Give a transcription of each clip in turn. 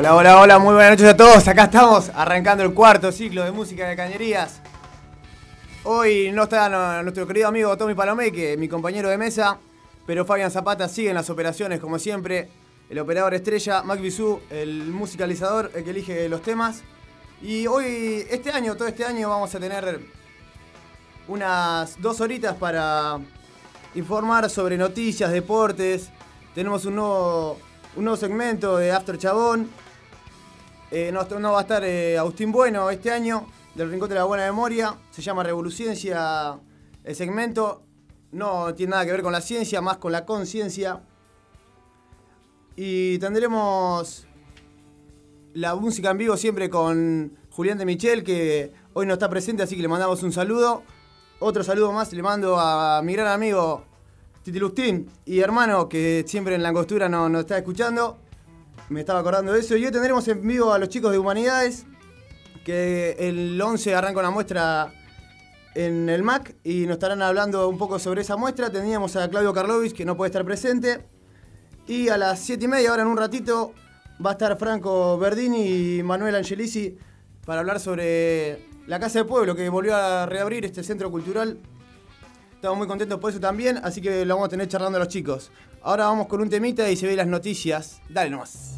Hola, hola, hola, muy buenas noches a todos. Acá estamos arrancando el cuarto ciclo de música de cañerías. Hoy no está nuestro querido amigo Tommy Palomeque, mi compañero de mesa, pero Fabián Zapata sigue en las operaciones como siempre. El operador estrella, Mac el musicalizador, que elige los temas. Y hoy, este año, todo este año, vamos a tener unas dos horitas para informar sobre noticias, deportes. Tenemos un nuevo, un nuevo segmento de After Chabón. Eh, no, va a estar eh, Agustín Bueno este año, del Rincón de la Buena Memoria. Se llama Revoluciencia el segmento. No tiene nada que ver con la ciencia, más con la conciencia. Y tendremos la música en vivo siempre con Julián de Michel, que hoy no está presente, así que le mandamos un saludo. Otro saludo más le mando a mi gran amigo Titi Lustín y hermano, que siempre en la angostura nos no está escuchando. Me estaba acordando de eso. Y hoy tendremos en vivo a los chicos de Humanidades, que el 11 arranca una muestra en el MAC y nos estarán hablando un poco sobre esa muestra. Teníamos a Claudio Karlovich, que no puede estar presente. Y a las 7 y media, ahora en un ratito, va a estar Franco Verdini y Manuel Angelici para hablar sobre la Casa de Pueblo, que volvió a reabrir este centro cultural. Estamos muy contentos por eso también, así que lo vamos a tener charlando a los chicos. Ahora vamos con un temita y se ve las noticias. Dale nomás.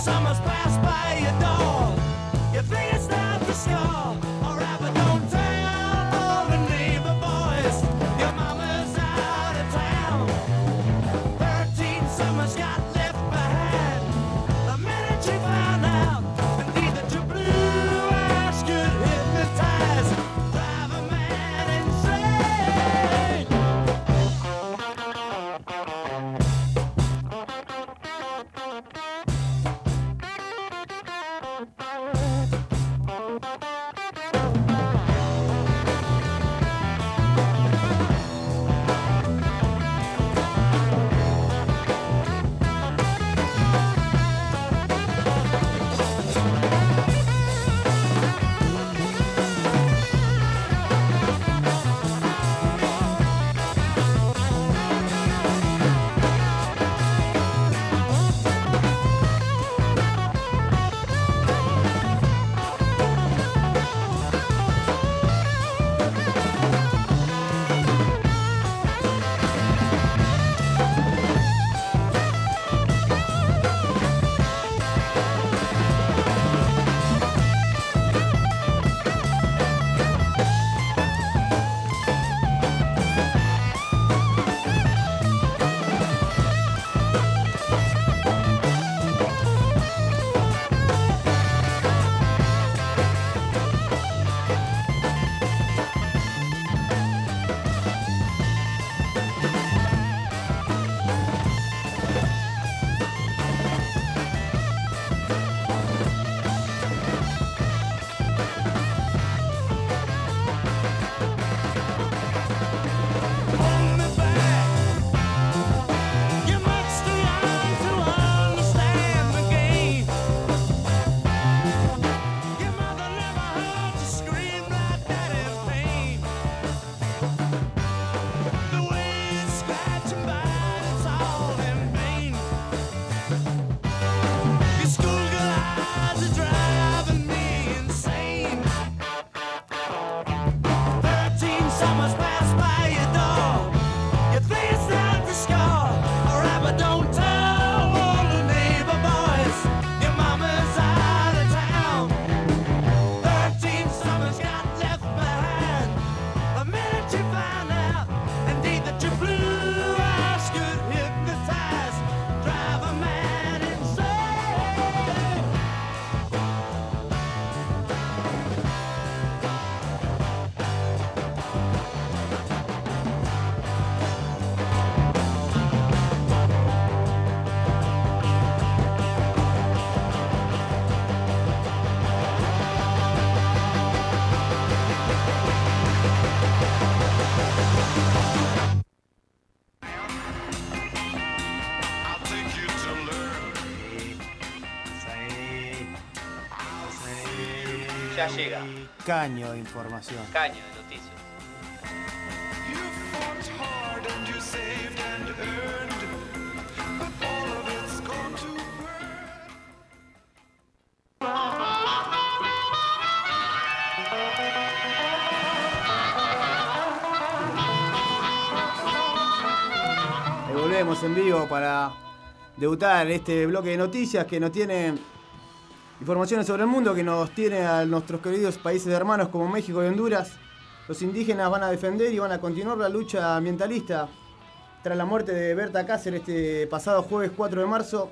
summer's back. Caño de información. Caño de noticias. volvemos en vivo para debutar este bloque de noticias que nos tiene informaciones sobre el mundo, que nos tiene a nuestros queridos países hermanos como México y Honduras. Los indígenas van a defender y van a continuar la lucha ambientalista tras la muerte de Berta Cáceres este pasado jueves 4 de marzo.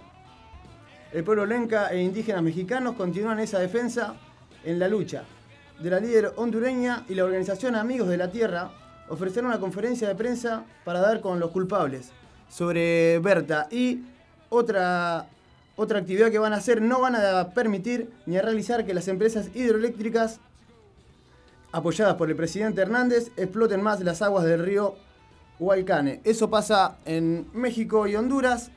El pueblo lenca e indígenas mexicanos continúan esa defensa en la lucha. De la líder hondureña y la organización Amigos de la Tierra ofrecieron una conferencia de prensa para dar con los culpables sobre Berta. Y otra, otra actividad que van a hacer, no van a permitir ni a realizar que las empresas hidroeléctricas apoyadas por el presidente Hernández exploten más las aguas del río Huaycane. Eso pasa en México y Honduras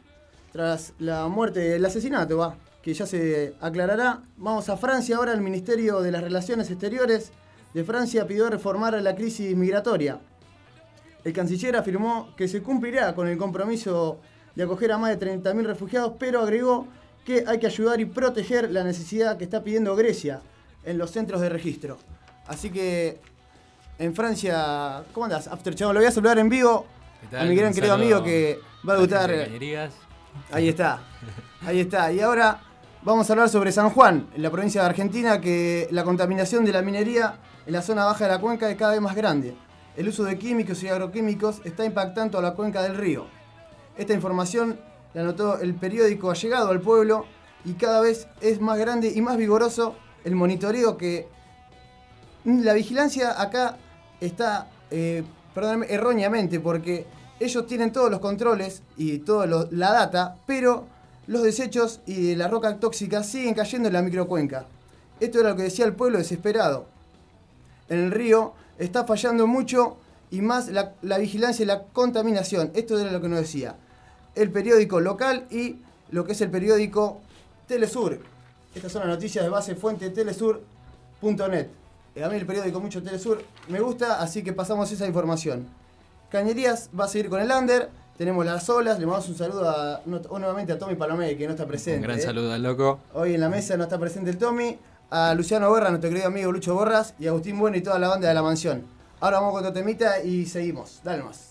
tras la muerte, del asesinato, que ya se aclarará. Vamos a Francia ahora, el Ministerio de las Relaciones Exteriores de Francia pidió reformar la crisis migratoria el canciller afirmó que se cumplirá con el compromiso de acoger a más de 30.000 refugiados, pero agregó que hay que ayudar y proteger la necesidad que está pidiendo Grecia en los centros de registro. Así que en Francia, ¿cómo andás? After Lo voy a saludar en vivo a mi gran querido amigo que va a debutar. Ahí está, ahí está. Y ahora vamos a hablar sobre San Juan, en la provincia de Argentina, que la contaminación de la minería en la zona baja de la cuenca es cada vez más grande el uso de químicos y agroquímicos está impactando a la cuenca del río. Esta información la anotó el periódico ha llegado al pueblo y cada vez es más grande y más vigoroso el monitoreo que la vigilancia acá está, eh, erróneamente porque ellos tienen todos los controles y toda la data, pero los desechos y la roca tóxica siguen cayendo en la microcuenca. Esto era lo que decía el pueblo desesperado. En el río está fallando mucho y más la, vigilancia y la contaminación. Esto era lo que nos decía el periódico local y lo que es el periódico Telesur. Estas son las noticias de base fuente telesur.net. A mí el periódico mucho Telesur me gusta, así que pasamos esa información. Cañerías va a seguir con el under. Tenemos las olas. Le mandamos un saludo a, nuevamente a Tommy Palomé, que no está presente. Un gran ¿eh? saludo al loco. Hoy en la mesa no está presente el Tommy a Luciano Borra, nuestro querido amigo Lucho Borras, y a Agustín Bueno y toda la banda de la mansión. Ahora vamos con otro temita y seguimos. Dale más.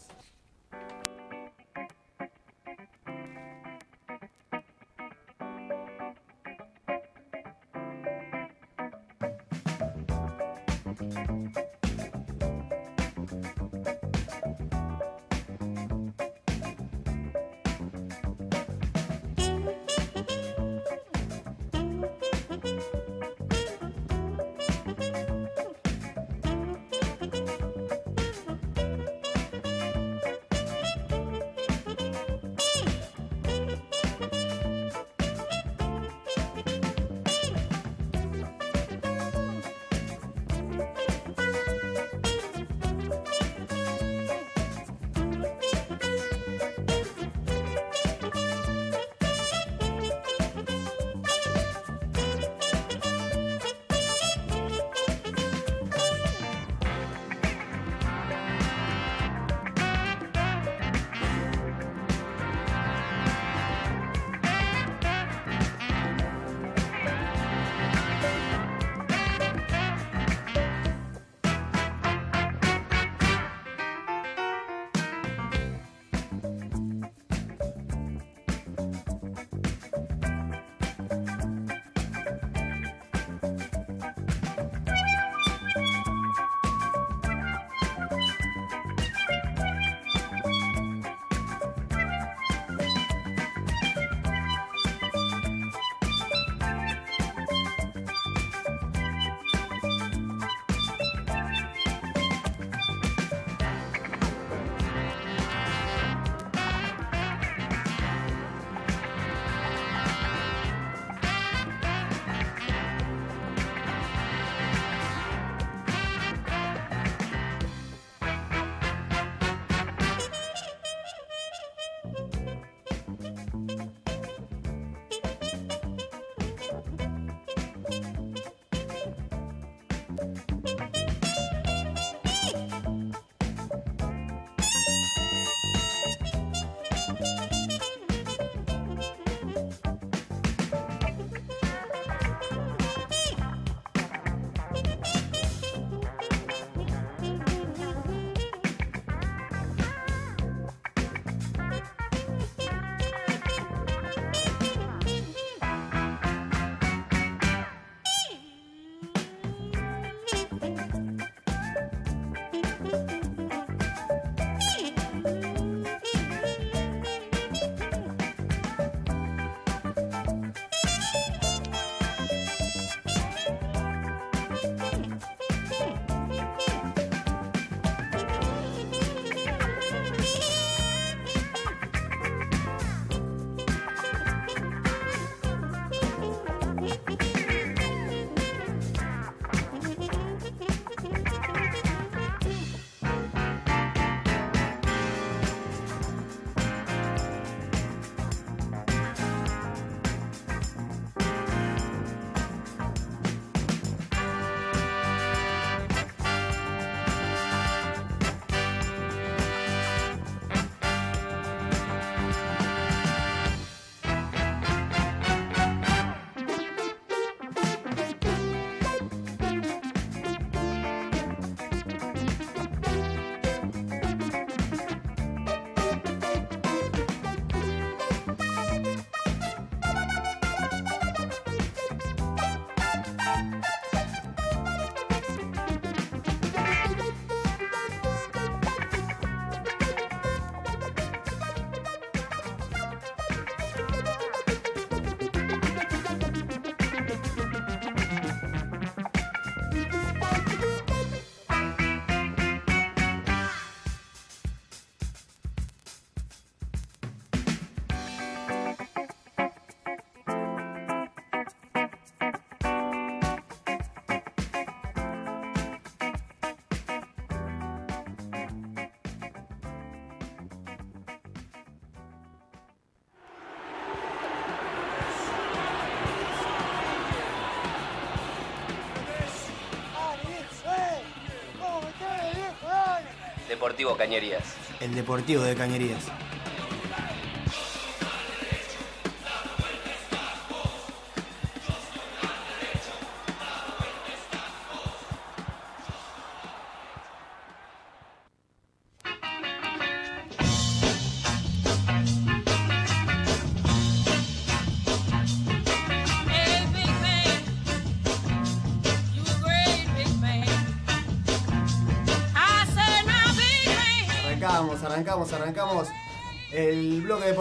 Deportivo Cañerías. El Deportivo de Cañerías.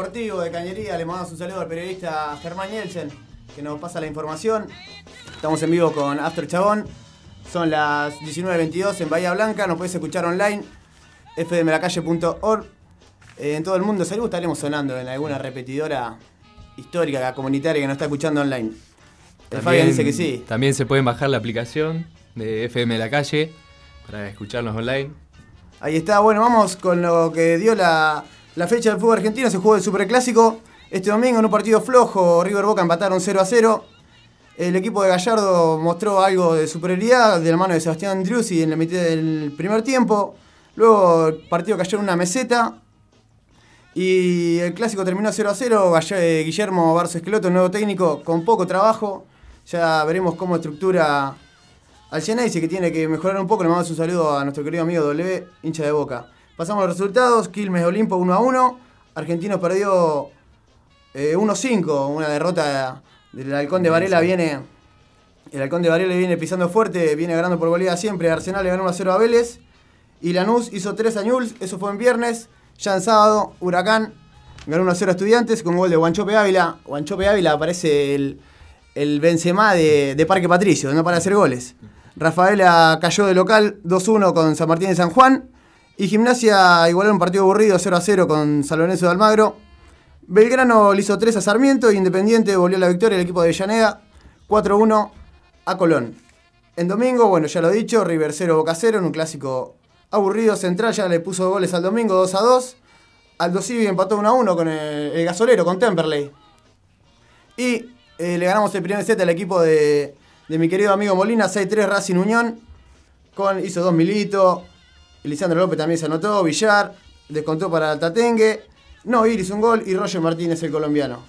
Deportivo de Cañería. Le mandamos un saludo al periodista Germán Nielsen que nos pasa la información. Estamos en vivo con After Chabón. Son las 19.22 en Bahía Blanca. Nos puedes escuchar online, fdmelacalle.org. Eh, en todo el mundo, salud, estaremos sonando en alguna repetidora histórica, comunitaria que nos está escuchando online. El Fabián dice que sí. También se pueden bajar la aplicación de FM La Calle para escucharnos online. Ahí está, bueno, vamos con lo que dio la, la fecha del fútbol argentino. Se jugó el Superclásico este domingo en un partido flojo. River Boca empataron 0 a 0. El equipo de Gallardo mostró algo de superioridad de la mano de Sebastián Driussi en la mitad del primer tiempo. Luego el partido cayó en una meseta. Y el clásico terminó 0 a 0. Gall- Guillermo Barzo Esqueloto, nuevo técnico, con poco trabajo. Ya veremos cómo estructura al Cianese, que tiene que mejorar un poco. Le mandamos un saludo a nuestro querido amigo W, hincha de boca. Pasamos a los resultados. Quilmes Olimpo 1 a 1. Argentinos perdió eh, 1-5. Una derrota del Halcón de Varela viene. El Halcón de Varela viene pisando fuerte, viene ganando por goleada siempre. Arsenal le ganó 1 a 0 a Vélez. Y Lanús hizo 3 a Newell's, eso fue en viernes. Ya en sábado, Huracán ganó 1 a 0 a Estudiantes con gol de Guanchope Ávila. Guanchope Ávila parece el, el Benzema de, de Parque Patricio, no para hacer goles. Rafaela cayó de local 2-1 con San Martín de San Juan. Y Gimnasia igualó un partido aburrido 0 a 0 con San de Almagro. Belgrano le hizo 3 a Sarmiento. Independiente volvió la victoria el equipo de Villaneda 4-1 a Colón. En domingo, bueno, ya lo he dicho, River 0 Boca 0 en un clásico aburrido. Central ya le puso goles al domingo 2 a 2. Aldo Civi empató 1 a 1 con el, el gasolero, con Temperley. Y eh, le ganamos el primer set al equipo de, de mi querido amigo Molina, 6-3 Racing Unión. Con, hizo dos militos. Lisandro López también se anotó. Villar descontó para Altatengue. No, Iris un gol y Roger Martínez el colombiano.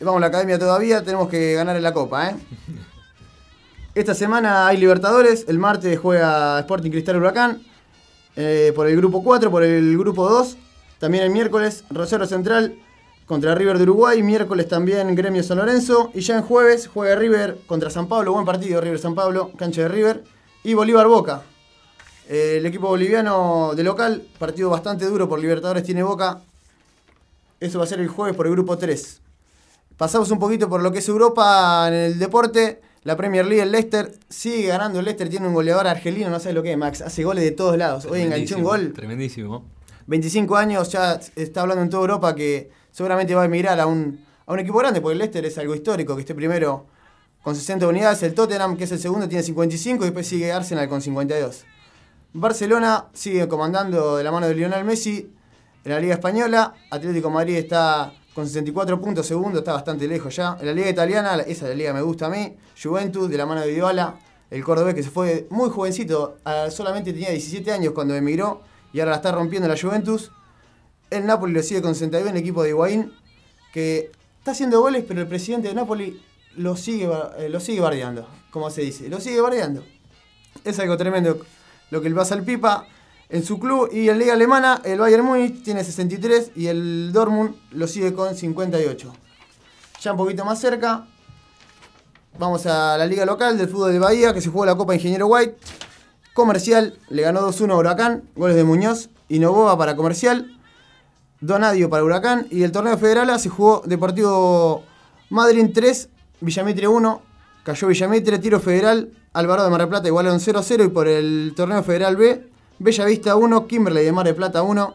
Vamos a la academia todavía, tenemos que ganar en la copa, ¿eh? Esta semana hay Libertadores. El martes juega Sporting Cristal Huracán. eh, por el grupo 4, por el grupo 2. También el miércoles Rosario Central contra River de Uruguay. Miércoles también Gremio San Lorenzo. Y ya en jueves juega River contra San Pablo. Buen partido, River San Pablo, cancha de River. Y Bolívar Boca. Eh, el equipo boliviano de local, partido bastante duro por Libertadores, tiene Boca. Eso va a ser el jueves por el grupo 3. Pasamos un poquito por lo que es Europa en el deporte. La Premier League, el Leicester sigue ganando. El Leicester tiene un goleador argelino, no sabes lo que es, Max. Hace goles de todos lados. Hoy enganchó un gol. Tremendísimo. 25 años, ya está hablando en toda Europa que seguramente va a emigrar a un, a un equipo grande, porque el Leicester es algo histórico, que esté primero con 60 unidades. El Tottenham, que es el segundo, tiene 55 y después sigue Arsenal con 52. Barcelona sigue comandando de la mano de Lionel Messi en la Liga Española. Atlético Madrid está con 64 puntos, segundo, está bastante lejos ya. En la Liga Italiana, esa es la liga me gusta a mí. Juventus, de la mano de Dybala, el cordobés que se fue muy jovencito, ah, solamente tenía 17 años cuando emigró y ahora la está rompiendo la Juventus. El Napoli lo sigue con 61, el equipo de Higuaín, que está haciendo goles, pero el presidente de Napoli lo sigue, eh, lo sigue bardeando, como se dice, lo sigue bardeando. Es algo tremendo lo que le pasa al Pipa en su club. Y en Liga Alemana, el Bayern Múnich tiene 63 y el Dortmund lo sigue con 58. Ya un poquito más cerca, vamos a la liga local del fútbol de Bahía, que se jugó la Copa Ingeniero White. Comercial le ganó 2-1 a Huracán, goles de Muñoz y Novoa para Comercial. Donadio para Huracán. Y el torneo federal se jugó Deportivo Madryn 3, Villamitre 1. Cayó Villamitre, tiro federal. Alvarado de Mar del Plata igualaron 0-0. Y por el torneo federal B, Bellavista 1, Kimberley de Mar del Plata 1,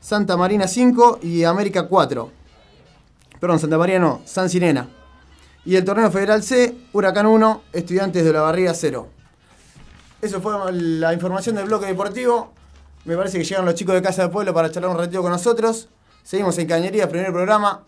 Santa Marina 5 y América 4. Perdón, Santa María no, San Sirena. Y el torneo federal C, Huracán 1, Estudiantes de la Barriga 0. Eso fue la información del bloque deportivo. Me parece que llegan los chicos de Casa del Pueblo para charlar un ratito con nosotros. Seguimos en Cañería, primer programa.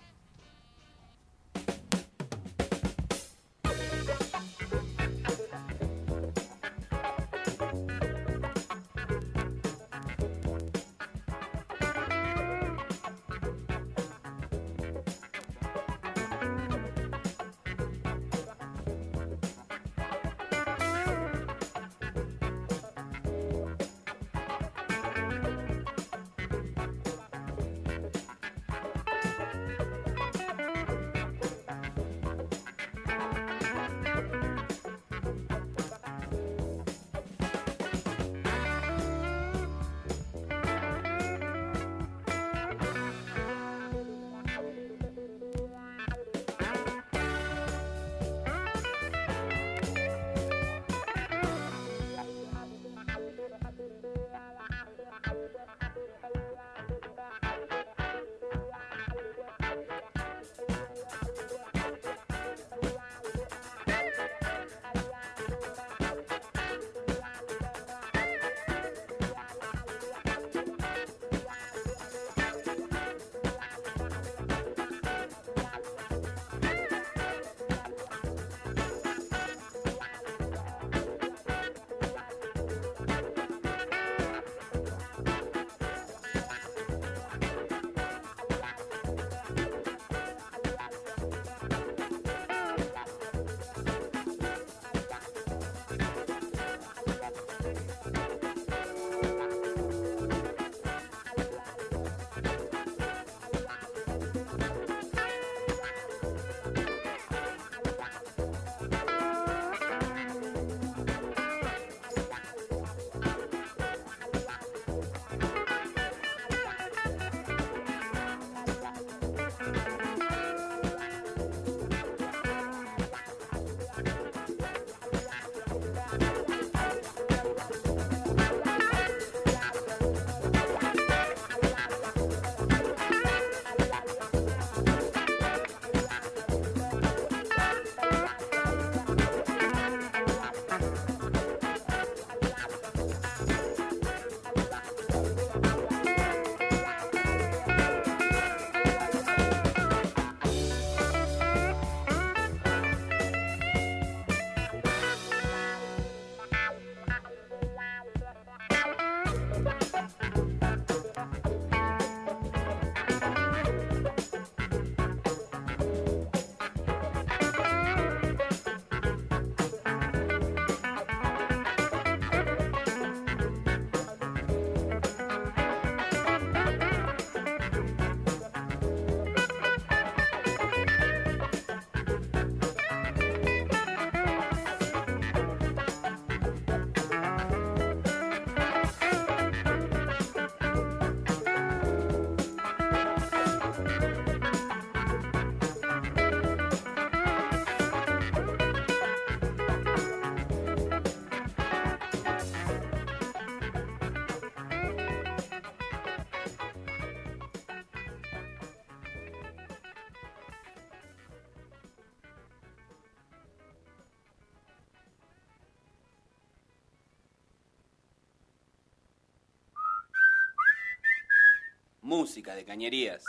Música de cañerías.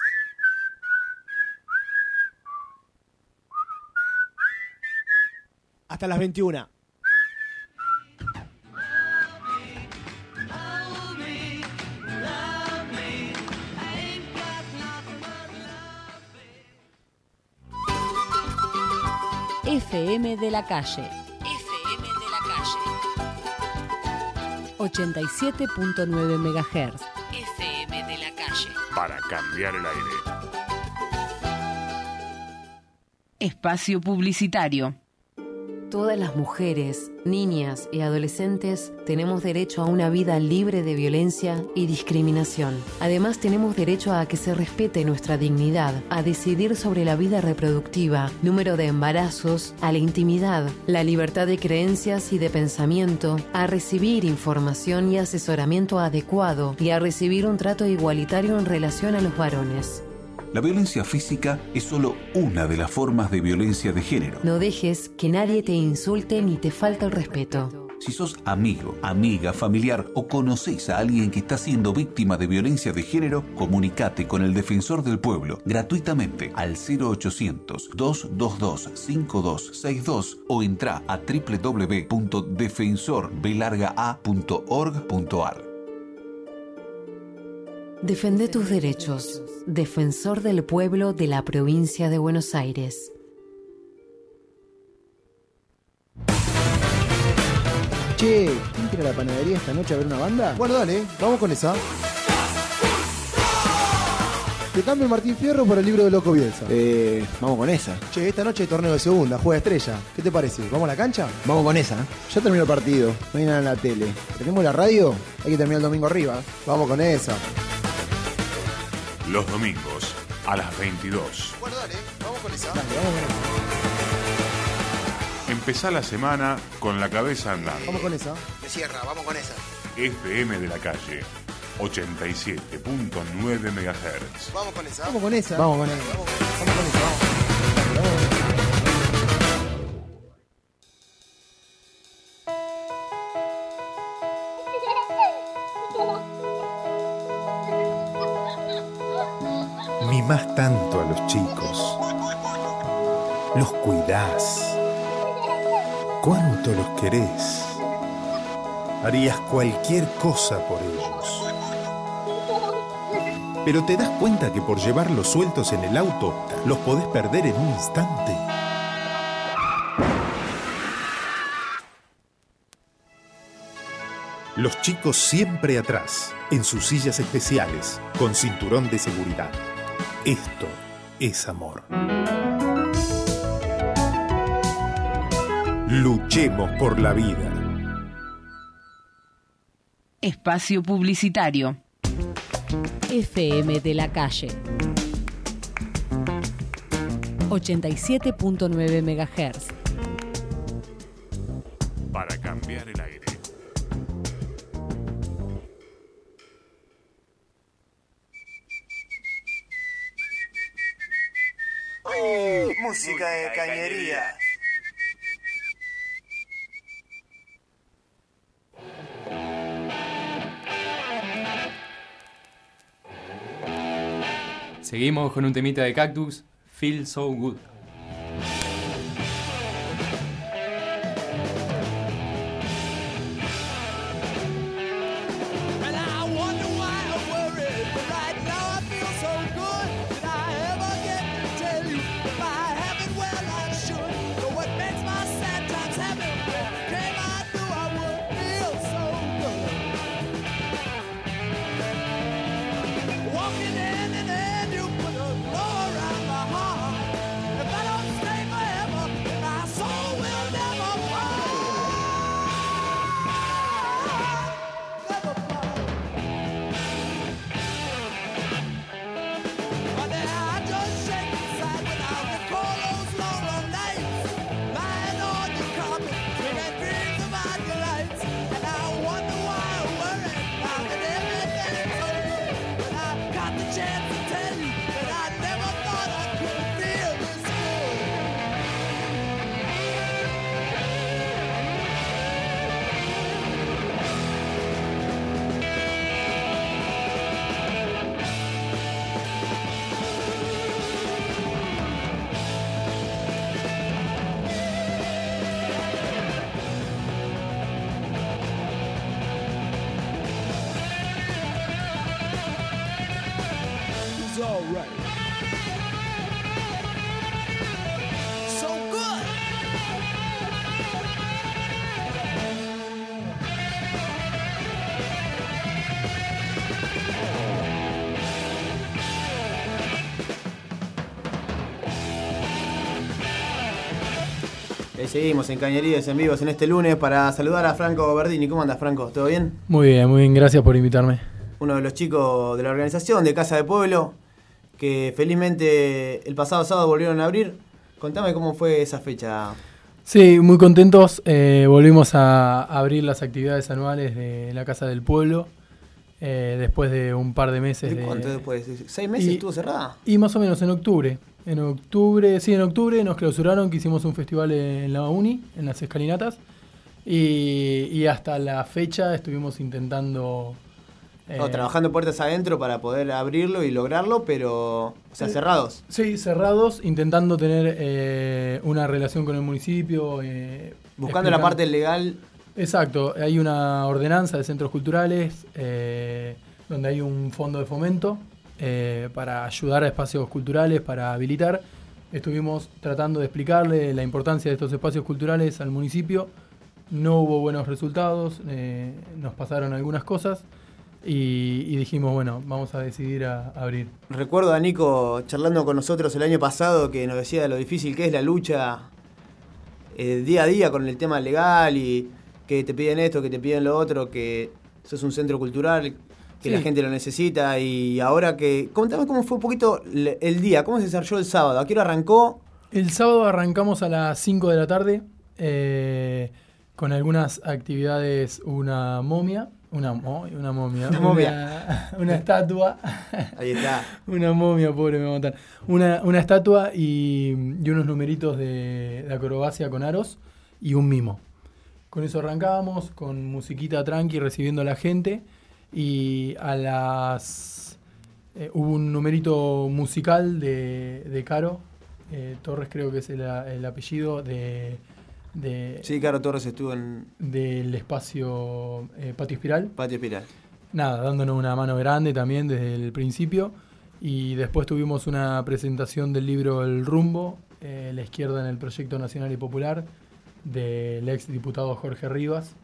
Hasta las 21. FM de la calle. FM de la calle. 87.9 MHz. Para cambiar el aire. Espacio publicitario. Todas las mujeres, niñas y adolescentes tenemos derecho a una vida libre de violencia y discriminación. Además tenemos derecho a que se respete nuestra dignidad, a decidir sobre la vida reproductiva, número de embarazos, a la intimidad, la libertad de creencias y de pensamiento, a recibir información y asesoramiento adecuado y a recibir un trato igualitario en relación a los varones. La violencia física es solo una de las formas de violencia de género. No dejes que nadie te insulte ni te falte el respeto. Si sos amigo, amiga, familiar o conocéis a alguien que está siendo víctima de violencia de género, comunicate con el Defensor del Pueblo gratuitamente al 0800-222-5262 o entra a www.defensorbelargaa.org.ar. Defende tus derechos. Defensor del pueblo de la provincia de Buenos Aires. Che, ¿quién quiere ir a la panadería esta noche a ver una banda? Bueno, dale, vamos con esa. Te cambio el Martín Fierro por el libro de Loco Bielsa. Eh, vamos con esa. Che, esta noche hay torneo de segunda, juega estrella. ¿Qué te parece? ¿Vamos a la cancha? Vamos con esa. Ya terminó el partido, no hay nada en la tele. ¿Tenemos la radio? Hay que terminar el domingo arriba. Vamos con esa. Los domingos a las 22. Bueno, dale, vamos con esa. Dale, vamos con esa. Empezá la semana con la cabeza andando. Vamos con esa. Me cierra, vamos con esa. FM de la calle 87.9 MHz. Vamos con esa. Vamos con esa. Vamos con esa. Vamos con esa. Vamos. Vamos con esa. Chicos. Los cuidás. ¿Cuánto los querés? Harías cualquier cosa por ellos. Pero te das cuenta que por llevarlos sueltos en el auto los podés perder en un instante. Los chicos siempre atrás, en sus sillas especiales, con cinturón de seguridad. Esto es amor. Luchemos por la vida. Espacio publicitario. FM de la calle. 87.9 MHz. Para cambiar el aire. Música de cañería. Seguimos con un temita de Cactus, Feel So Good. Alright. So good. Ahí seguimos en Cañerías en vivos en este lunes para saludar a Franco Verdini. ¿Cómo andas, Franco? ¿Todo bien? Muy bien, muy bien, gracias por invitarme. Uno de los chicos de la organización de Casa de Pueblo, que felizmente el pasado sábado volvieron a abrir. Contame cómo fue esa fecha. Sí, muy contentos. eh, volvimos a abrir las actividades anuales de la Casa del Pueblo eh, después de un par de meses. ¿De de- cuánto después? ¿Seis meses Y- estuvo cerrada? Y más o menos en octubre. En octubre, sí, en octubre nos clausuraron que hicimos un festival en la Uni, en las escalinatas. Y, y hasta la fecha estuvimos intentando. Eh, trabajando puertas adentro para poder abrirlo y lograrlo, pero. O sea, cerrados. Sí, cerrados, intentando tener eh, una relación con el municipio. eh, Buscando la parte legal. Exacto, hay una ordenanza de centros culturales donde hay un fondo de fomento para ayudar a espacios culturales, para habilitar. Estuvimos tratando de explicarle la importancia de estos espacios culturales al municipio. No hubo buenos resultados, nos pasaron algunas cosas y, y dijimos, bueno, vamos a decidir a, a abrir. Recuerdo a Nico charlando con nosotros el año pasado que nos decía de lo difícil que es la lucha eh, día a día con el tema legal y que te piden esto, que te piden lo otro, que sos un centro cultural, que Sí. la gente lo necesita y ahora que... Contame cómo fue un poquito el día, cómo se desarrolló el sábado, a qué hora arrancó. El sábado arrancamos a las 5 de la tarde eh, con algunas actividades, una momia, una, mo- una momia, Una momia. una, una estatua, Ahí está. una momia, pobre, me va a matar, una, una estatua y, y unos numeritos de, de acrobacia con aros y un mimo. Con eso arrancábamos, con musiquita tranqui, recibiendo a la gente y a las... eh, hubo un numerito musical de, de Caro, eh, Torres creo que es el, el apellido de, de- Sí, Caro Torres estuvo en del espacio eh, Patio Espiral. Patio Espiral. Nada, dándonos una mano grande también desde el principio. Y después tuvimos una presentación del libro El Rumbo, eh, La izquierda en el Proyecto Nacional y Popular, del ex diputado Jorge Rivas,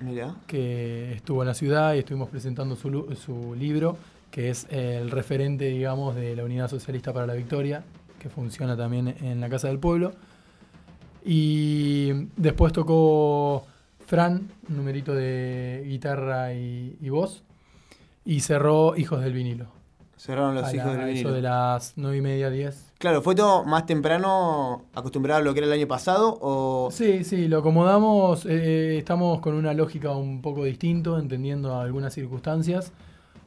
Mira. que estuvo en la ciudad y estuvimos presentando su, su libro, que es el referente, digamos, de la Unidad Socialista para la Victoria, que funciona también en la Casa del Pueblo. Y después tocó Fran, un numerito de guitarra y, y voz, y cerró Hijos del Vinilo. Cerraron los A hijos la- del vinilo. Eso de las nueve y media, 10. Claro, ¿fue todo más temprano acostumbrado a lo que era el año pasado o Sí, sí, lo acomodamos. eh, estamos con una lógica un poco distinto, entendiendo algunas circunstancias.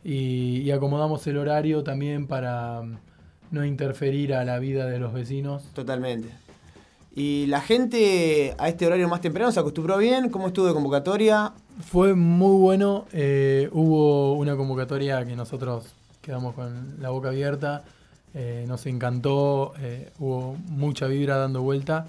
Y, y acomodamos el horario también para mm, no interferir a la vida de los vecinos. Totalmente. ¿Y la gente a este horario más temprano se acostumbró bien? ¿Cómo estuvo de convocatoria? Fue muy bueno. eh, hubo una convocatoria que nosotros quedamos con la boca abierta. eh, nos encantó. eh, hubo mucha vibra dando vuelta.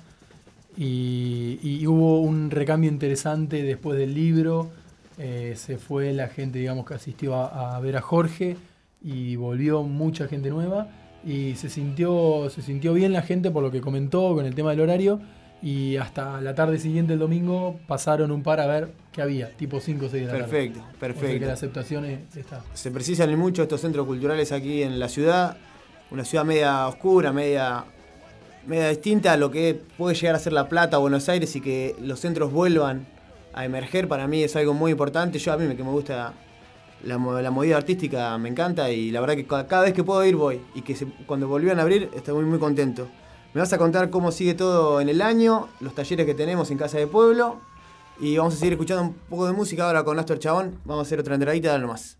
Y, hubo un recambio interesante después del libro. se fue la gente, digamos, que asistió a ver a Jorge. Y volvió mucha gente nueva. Y se sintió, se sintió bien la gente por lo que comentó con el tema del horario. Y hasta la tarde siguiente, el domingo, pasaron un par a ver qué había, tipo 5 o 6 de la tarde. Perfecto, O sea perfecto. que la aceptación es- está. Se precisan mucho estos centros culturales aquí en la ciudad. Una ciudad media oscura, media, media distinta a lo que puede llegar a ser La Plata o Buenos Aires y que los centros vuelvan a emerger. Para mí es algo muy importante. Yo a mí me- que me gusta la, la, movida artística me encanta y la verdad que cada vez que puedo ir voy. Y que cuando volvieron a abrir estoy muy, muy contento. Me vas a contar cómo sigue todo en el año, los talleres que tenemos en Casa de Pueblo. Y vamos a seguir escuchando un poco de música ahora con Astor Chabón. Vamos a hacer otra entradita nomás.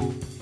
más.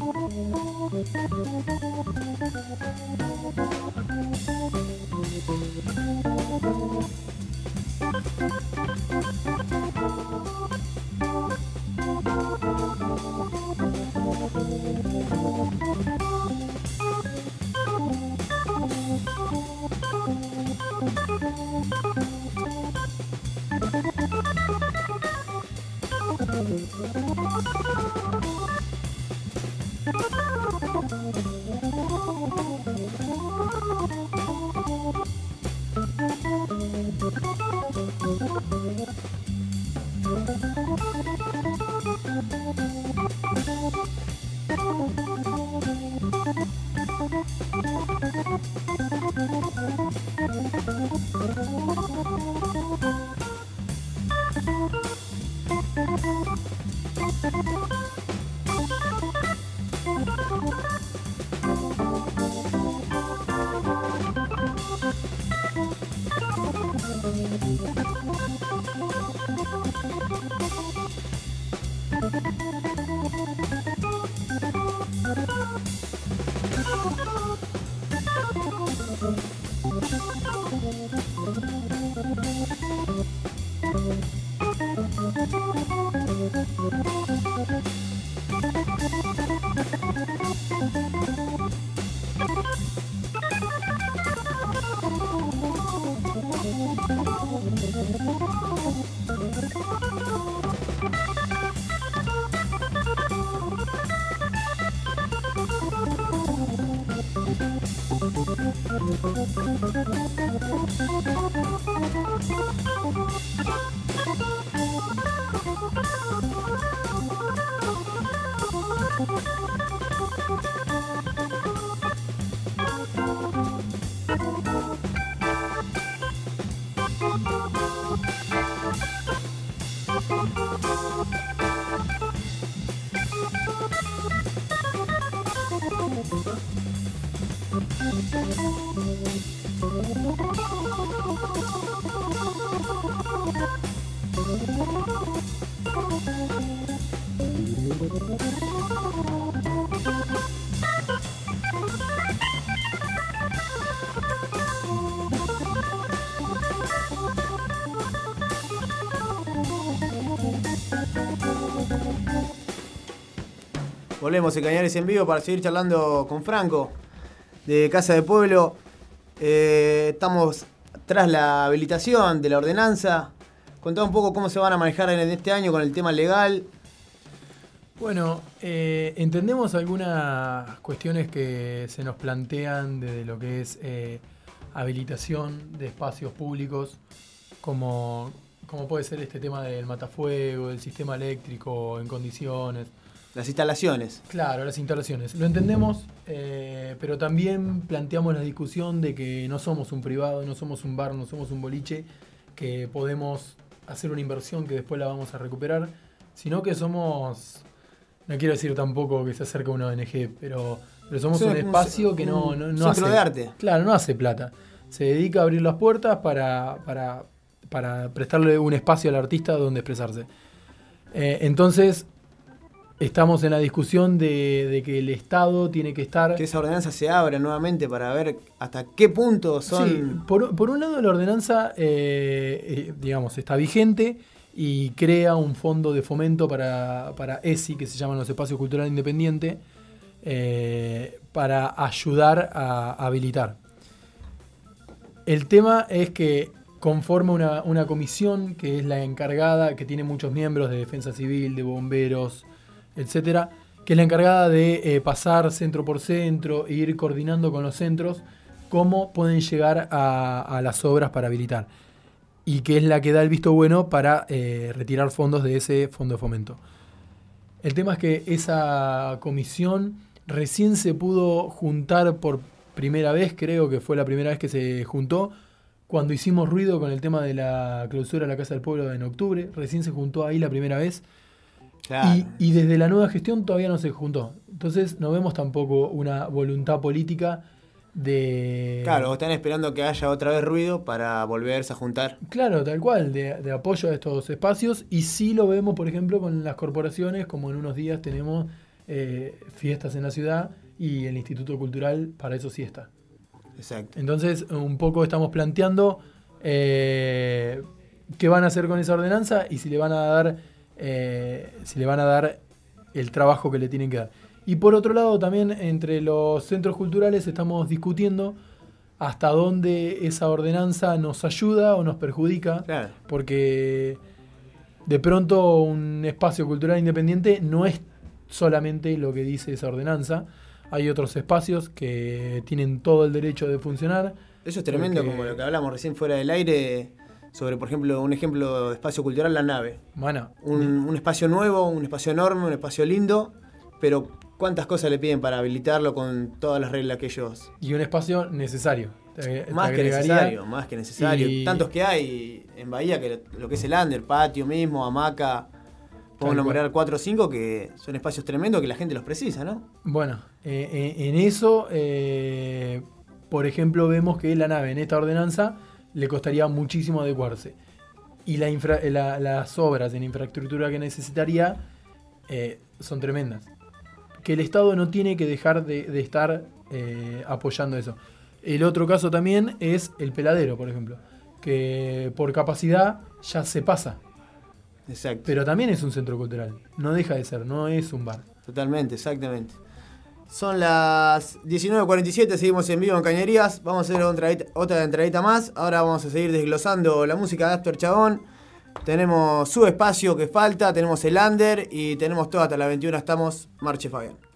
dale nomás. Thank you. Volvemos en Cañares en vivo para seguir charlando con Franco de Casa de Pueblo. Eh, estamos tras la habilitación de la ordenanza. Contá un poco cómo se van a manejar en este año con el tema legal. Bueno, eh, entendemos algunas cuestiones que se nos plantean desde lo que es eh, habilitación de espacios públicos, como, como puede ser este tema del matafuego, del sistema eléctrico en condiciones. Las instalaciones. Claro, las instalaciones. Lo entendemos, eh, pero también planteamos la discusión de que no somos un privado, no somos un bar, no somos un boliche, que podemos hacer una inversión que después la vamos a recuperar, sino que somos, no quiero decir tampoco que se acerca a una ONG, pero, pero somos un espacio que no, no, no hace, de arte. Claro, no hace plata. Se dedica a abrir las puertas para, para, para prestarle un espacio al artista donde expresarse. Eh, entonces, estamos en la discusión de, de que el Estado tiene que estar... Que esa ordenanza se abra nuevamente para ver hasta qué punto son. Sí, por, por un lado la ordenanza, eh, eh, digamos, está vigente y crea un fondo de fomento para, para ESI, que se llaman los espacios culturales independientes, eh, para ayudar a, a habilitar. El tema es que conforma una, una comisión que es la encargada, que tiene muchos miembros de defensa civil, de bomberos, etcétera, que es la encargada de eh, pasar centro por centro e ir coordinando con los centros cómo pueden llegar a, las obras para habilitar. Y que es la que da el visto bueno para eh, retirar fondos de ese fondo de fomento. El tema es que esa comisión recién se pudo juntar por primera vez, creo que fue la primera vez que se juntó, cuando hicimos ruido con el tema de la clausura de la Casa del Pueblo en octubre, recién se juntó ahí la primera vez. Claro. Y, y desde la nueva gestión todavía no se juntó. Entonces no vemos tampoco una voluntad política de... Claro, están esperando que haya otra vez ruido para volverse a juntar. Claro, tal cual, de, de apoyo a estos espacios. Y sí lo vemos, por ejemplo, con las corporaciones, como en unos días tenemos eh, fiestas en la ciudad y el Instituto Cultural para eso sí está. Exacto. Entonces, un poco estamos planteando eh, qué van a hacer con esa ordenanza y si le van a dar, eh, si le van a dar el trabajo que le tienen que dar. Y por otro lado, también entre los centros culturales estamos discutiendo hasta dónde esa ordenanza nos ayuda o nos perjudica, Claro. porque de pronto un espacio cultural independiente no es solamente lo que dice esa ordenanza. Hay otros espacios que tienen todo el derecho de funcionar. Eso es tremendo, Porque- como lo que hablamos recién fuera del aire, sobre, por ejemplo, un ejemplo de espacio cultural, la nave. Bueno, Un, un espacio nuevo, un espacio enorme, un espacio lindo, pero ¿cuántas cosas le piden para habilitarlo con todas las reglas que ellos... y un espacio necesario. Te- te Más que necesario, más que necesario. Y- Tantos que hay en Bahía, que lo, lo que es el under, patio mismo, hamaca, podemos nombrar cual. 4 o 5 que son espacios tremendos que la gente los precisa, ¿no? Bueno, eh, eh, en eso, eh, por ejemplo, vemos que la nave en esta ordenanza le costaría muchísimo adecuarse. Y la infra- la- las obras en infraestructura que necesitaría eh, son tremendas. Que el Estado no tiene que dejar de, de estar eh, apoyando eso. El otro caso también es el peladero, por ejemplo, que por capacidad ya se pasa. Exacto. Pero también es un centro cultural. No deja de ser, no es un bar. Totalmente, exactamente. Son las 19.47, seguimos en vivo en Cañerías. Vamos a hacer otra, otra entradita más. Ahora vamos a seguir desglosando la música de Astor Chabón. Tenemos su espacio que falta, tenemos el under y tenemos todo hasta las 21. Estamos Marche Fabián.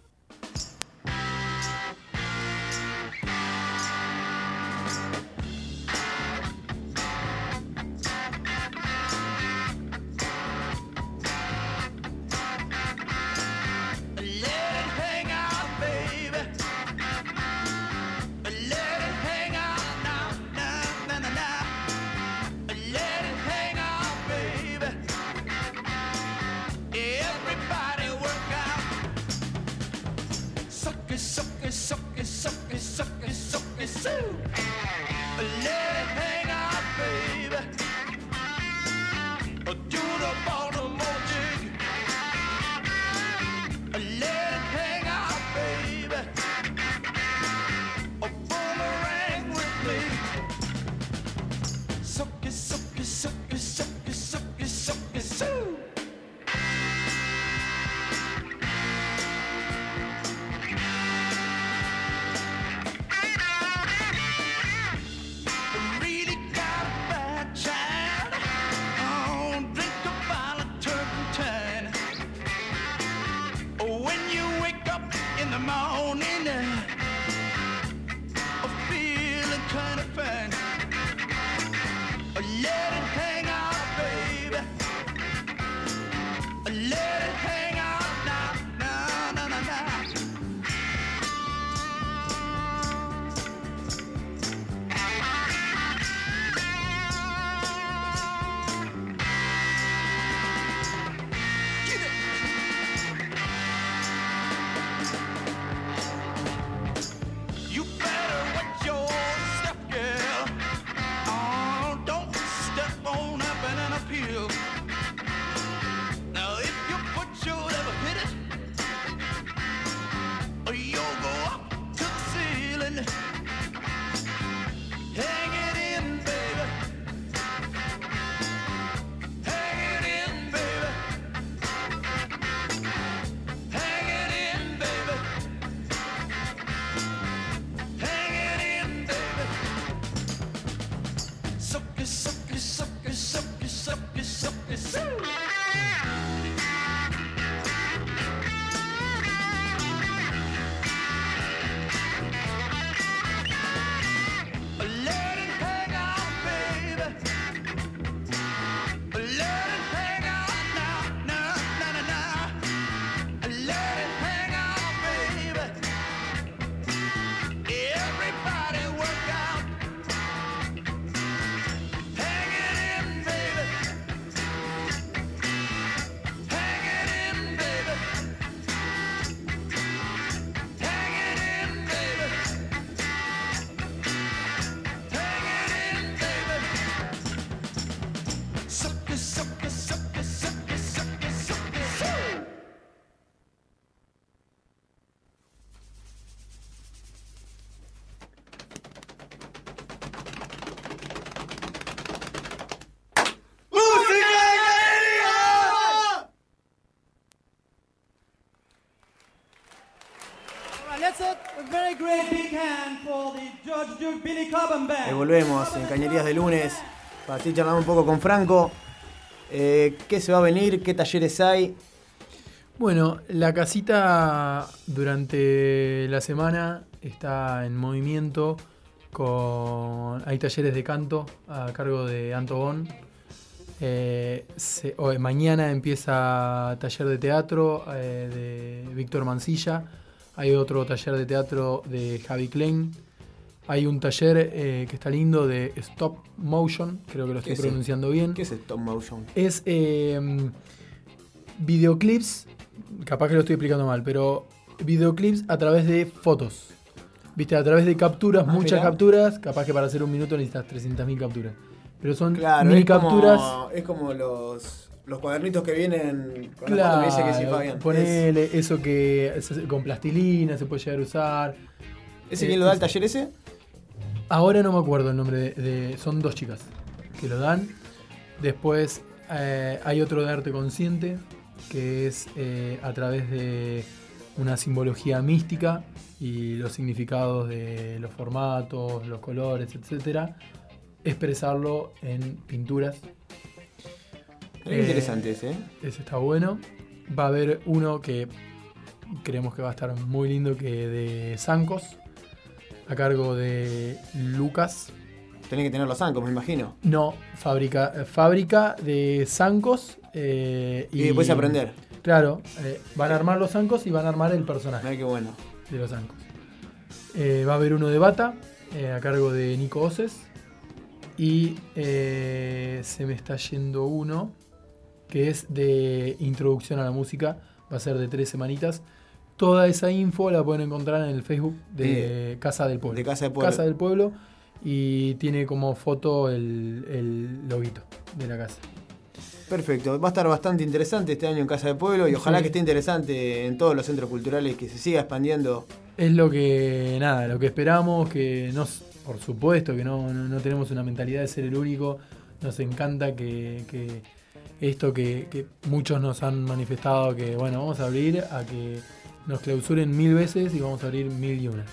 Ahí volvemos en Cañerías de lunes. Para así charlar un poco con Franco. Eh, ¿Qué se va a venir? ¿Qué talleres hay? Bueno, la casita durante la semana está en movimiento con hay talleres de canto a cargo de Antobón. Eh, se- mañana empieza taller de teatro eh, de Víctor Mancilla. Hay otro taller de teatro de Javi Klein. Hay un taller eh, que está lindo de stop motion, creo que lo ¿Qué estoy es? pronunciando bien. ¿Qué es stop motion? Es eh, videoclips, capaz que lo estoy explicando mal, pero videoclips a través de fotos. Viste, a través de capturas, Ah, muchas mirá. capturas, capaz que para hacer un minuto necesitas 300.000 capturas. Pero son Claro, mil es capturas. como, es como los, los cuadernitos que vienen con la foto que dice que sí, Fabián. ponele eso que es- con plastilina se puede llegar a usar. ¿Ese Eh, quién lo da el es- taller ese? Ahora no me acuerdo el nombre de, de- Son dos chicas que lo dan. Después eh, hay otro de arte consciente, que es eh, a través de una simbología mística y los significados de los formatos, los colores, etcétera, expresarlo en pinturas. Qué interesante ese, ¿eh? Ese está bueno. Va a haber uno que creemos que va a estar muy lindo, que de Zancos, a cargo de Lucas. Tenés que tener los zancos, me imagino. No, fábrica, eh, fábrica de zancos. eh, Y después aprender. Claro, eh, van a armar los zancos y van a armar el personaje. Ay, qué bueno. De los zancos. Eh, va a haber uno de bata, eh, a cargo de Nico Oces. Y eh, se me está yendo uno que es de introducción a la música. Va a ser de tres semanitas. Toda esa info la pueden encontrar en el Facebook de Casa del Pueblo. de Casa del Pueblo. Casa del Pueblo. Y tiene como foto el, el loguito de la casa. Perfecto, va a estar bastante interesante este año en Casa de Pueblo y ojalá que esté interesante en todos los centros culturales, que se siga expandiendo. Es lo que, nada, lo que esperamos, que nos, por supuesto que no, no, no tenemos una mentalidad de ser el único, nos encanta que, que esto que, que muchos nos han manifestado, que bueno, vamos a abrir a que nos clausuren mil veces y vamos a abrir mil y una.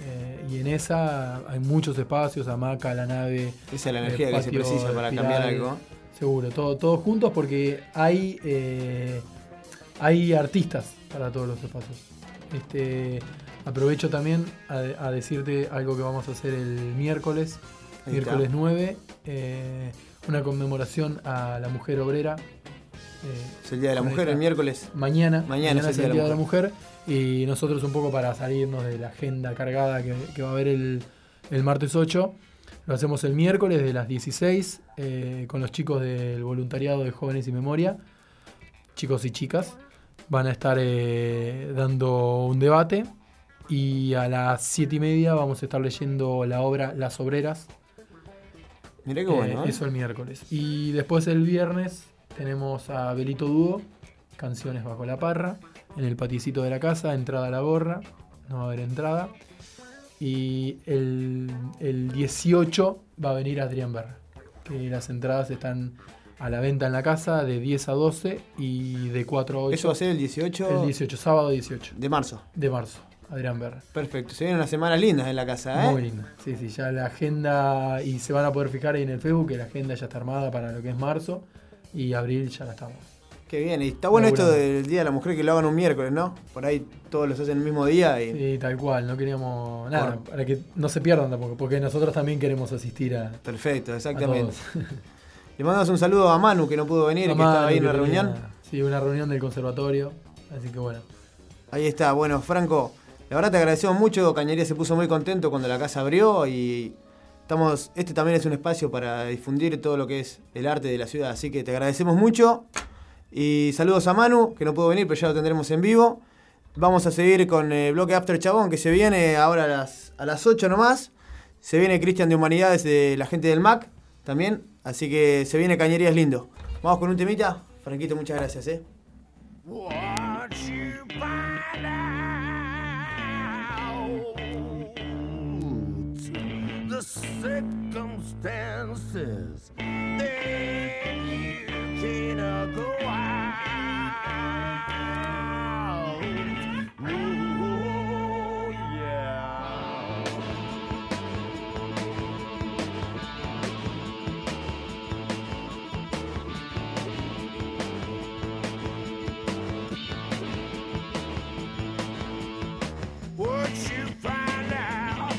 Eh, y en esa hay muchos espacios, hamaca, la nave. Esa es la energía que se precisa para espiral, cambiar algo. Seguro, todo, todos juntos porque hay, eh, hay artistas para todos los espacios. Este, aprovecho también a, a decirte algo que vamos a hacer el miércoles, miércoles está. 9, eh, una conmemoración a la mujer obrera. eh, Es el Día de la Mujer, el miércoles. Mañana, Mañana es el Día de la Mujer. Y nosotros un poco para salirnos de la agenda cargada que, que va a haber el, el martes 8, lo hacemos el miércoles de las 16 eh, con los chicos del voluntariado de Jóvenes y Memoria, chicos y chicas. Van a estar eh, dando un debate y a las 7 y media vamos a estar leyendo la obra Las Obreras. Mirá qué bueno, ¿eh? Eso el miércoles. Y después el viernes tenemos a Belito Dúo, Canciones bajo la parra, en el paticito de la casa, entrada a la gorra, no va a haber entrada. Y el, el 18 va a venir Adrián Berra, que las entradas están a la venta en la casa de 10 a 12 y de 4 a 8. Eso va a ser el 18 El 18, sábado 18 de marzo. de marzo, Adrián Berra. Perfecto, se vienen unas semanas lindas en la casa, ¿eh? Muy lindo. Sí, sí, ya la agenda, y se van a poder fijar ahí en el Facebook que la agenda ya está armada para lo que es marzo y abril ya la estamos. Qué bien, y está bueno esto del Día de la Mujer que lo hagan un miércoles, ¿no? Por ahí todos los hacen el mismo día y... Sí, tal cual, no queríamos nada, para que no se pierdan tampoco, porque nosotros también queremos asistir a. Perfecto, exactamente. Le mandamos un saludo a Manu que no pudo venir, A que estaba ahí en una tenía- reunión. Sí, una reunión del conservatorio, así que bueno. Ahí está, bueno, Franco, la verdad te agradecemos mucho, Cañería se puso muy contento cuando la casa abrió y estamos, este también es un espacio para difundir todo lo que es el arte de la ciudad, así que te agradecemos mucho y saludos a Manu, que no pudo venir, pero ya lo tendremos en vivo. Vamos a seguir con el bloque After Chabón, que se viene ahora a las, a las 8 nomás. Se viene Cristian de Humanidades de la gente del MAC también, así que se viene Cañerías lindo. Vamos con un temita. Franquito, muchas gracias, ¿eh? circumstances, then you cannot uh, go out. Ooh, yeah. Once you find out?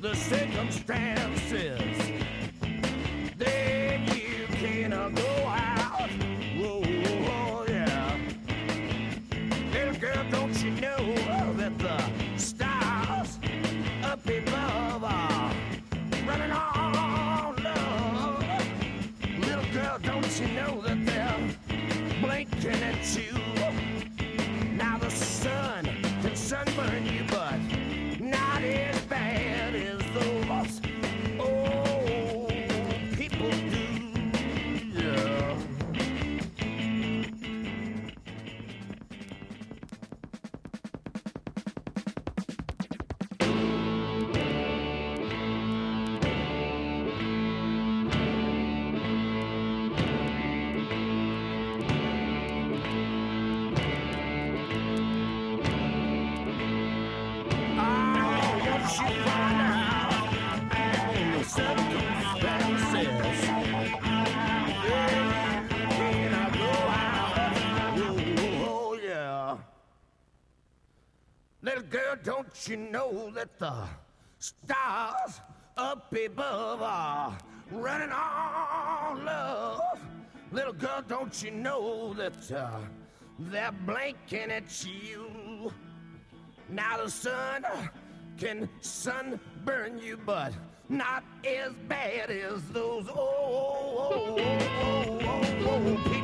The circumstance. Yeah. Don't you know that the stars up above are running on love? Little girl, don't you know that uh, they're blinking at you? Now the sun can sunburn you, but not as bad as those old, old, old, old, old people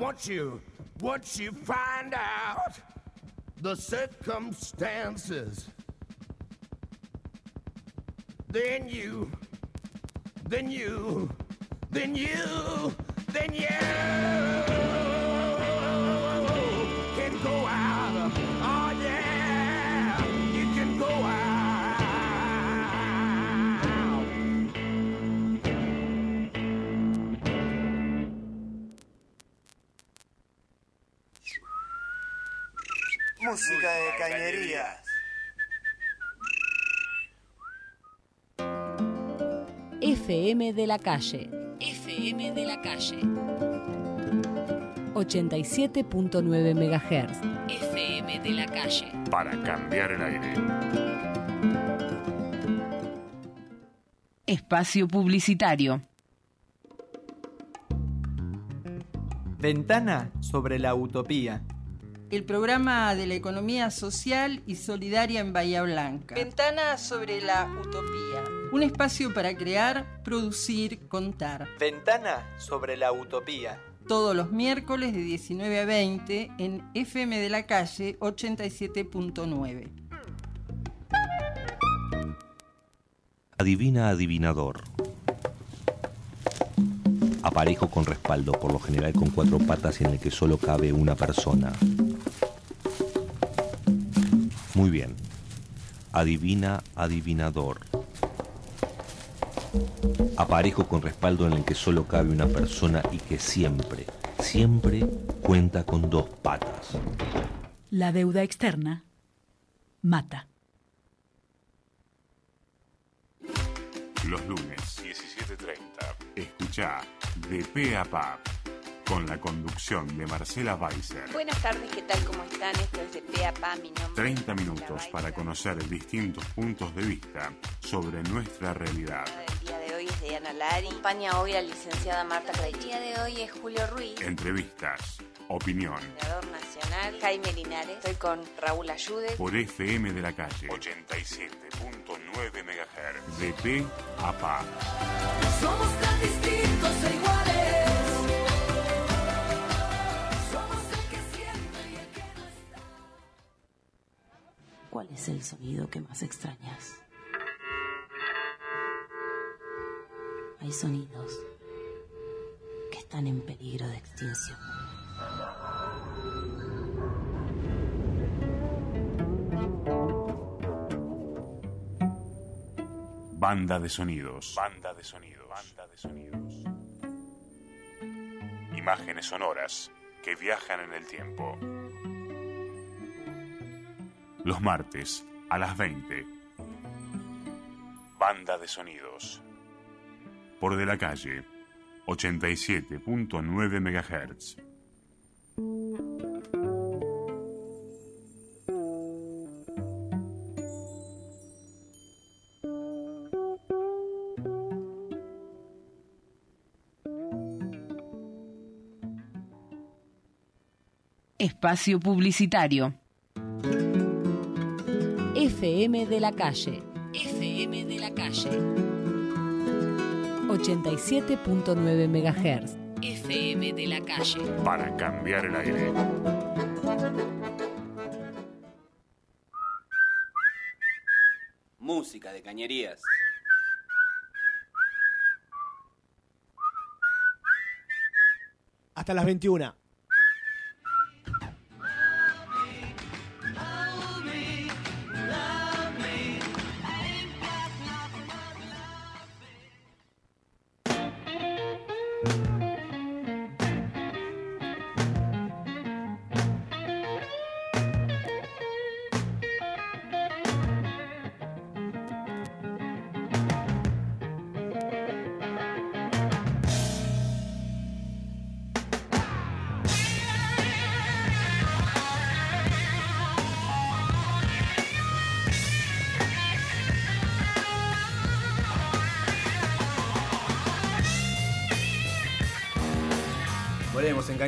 want you, once you find out the circumstances, then you, then you, then you, then you Música de cañerías. FM de la calle. FM de la calle. 87.9 MHz. FM de la calle. Para cambiar el aire. Espacio publicitario. Ventana sobre la utopía. El programa de la economía social y solidaria en Bahía Blanca. Ventana sobre la utopía. Un espacio para crear, producir, contar. Ventana sobre la utopía. Todos los miércoles de 19 a 20 en FM de la calle 87.9. Adivina adivinador. Aparejo con respaldo, por lo general con cuatro patas y en el que solo cabe una persona. Muy bien. Adivina adivinador. Aparejo con respaldo en el que solo cabe una persona y que siempre, siempre cuenta con dos patas. La deuda externa mata. Los lunes, 17.30. Escucha De Pe a Pa. Con la conducción de Marcela Weiser. Buenas tardes, ¿qué tal? ¿Cómo están? Esto es de Pe a Pa, mi nombre 30 minutos para conocer distintos puntos de vista sobre nuestra realidad. El día de hoy es Diana Lari. Acompaña hoy la licenciada Marta Creich. El día de hoy es Julio Ruiz. Entrevistas, opinión. Senador nacional, Jaime Linares. Estoy con Raúl Ayude. Por FM de la calle 87.9 MHz. De P a Pa. Somos tan distintos e iguales. ¿Cuál es el sonido que más extrañas? Hay sonidos que están en peligro de extinción. Banda de sonidos. Banda de sonidos. Banda de sonidos. Imágenes sonoras que viajan en el tiempo. Los martes a las 20. Banda de sonidos. Por de la calle 87.9 MHz. Espacio Publicitario. FM de la calle. FM de la calle. 87.9 MHz. FM de la calle. Para cambiar el aire. Música de cañerías. Hasta las 21.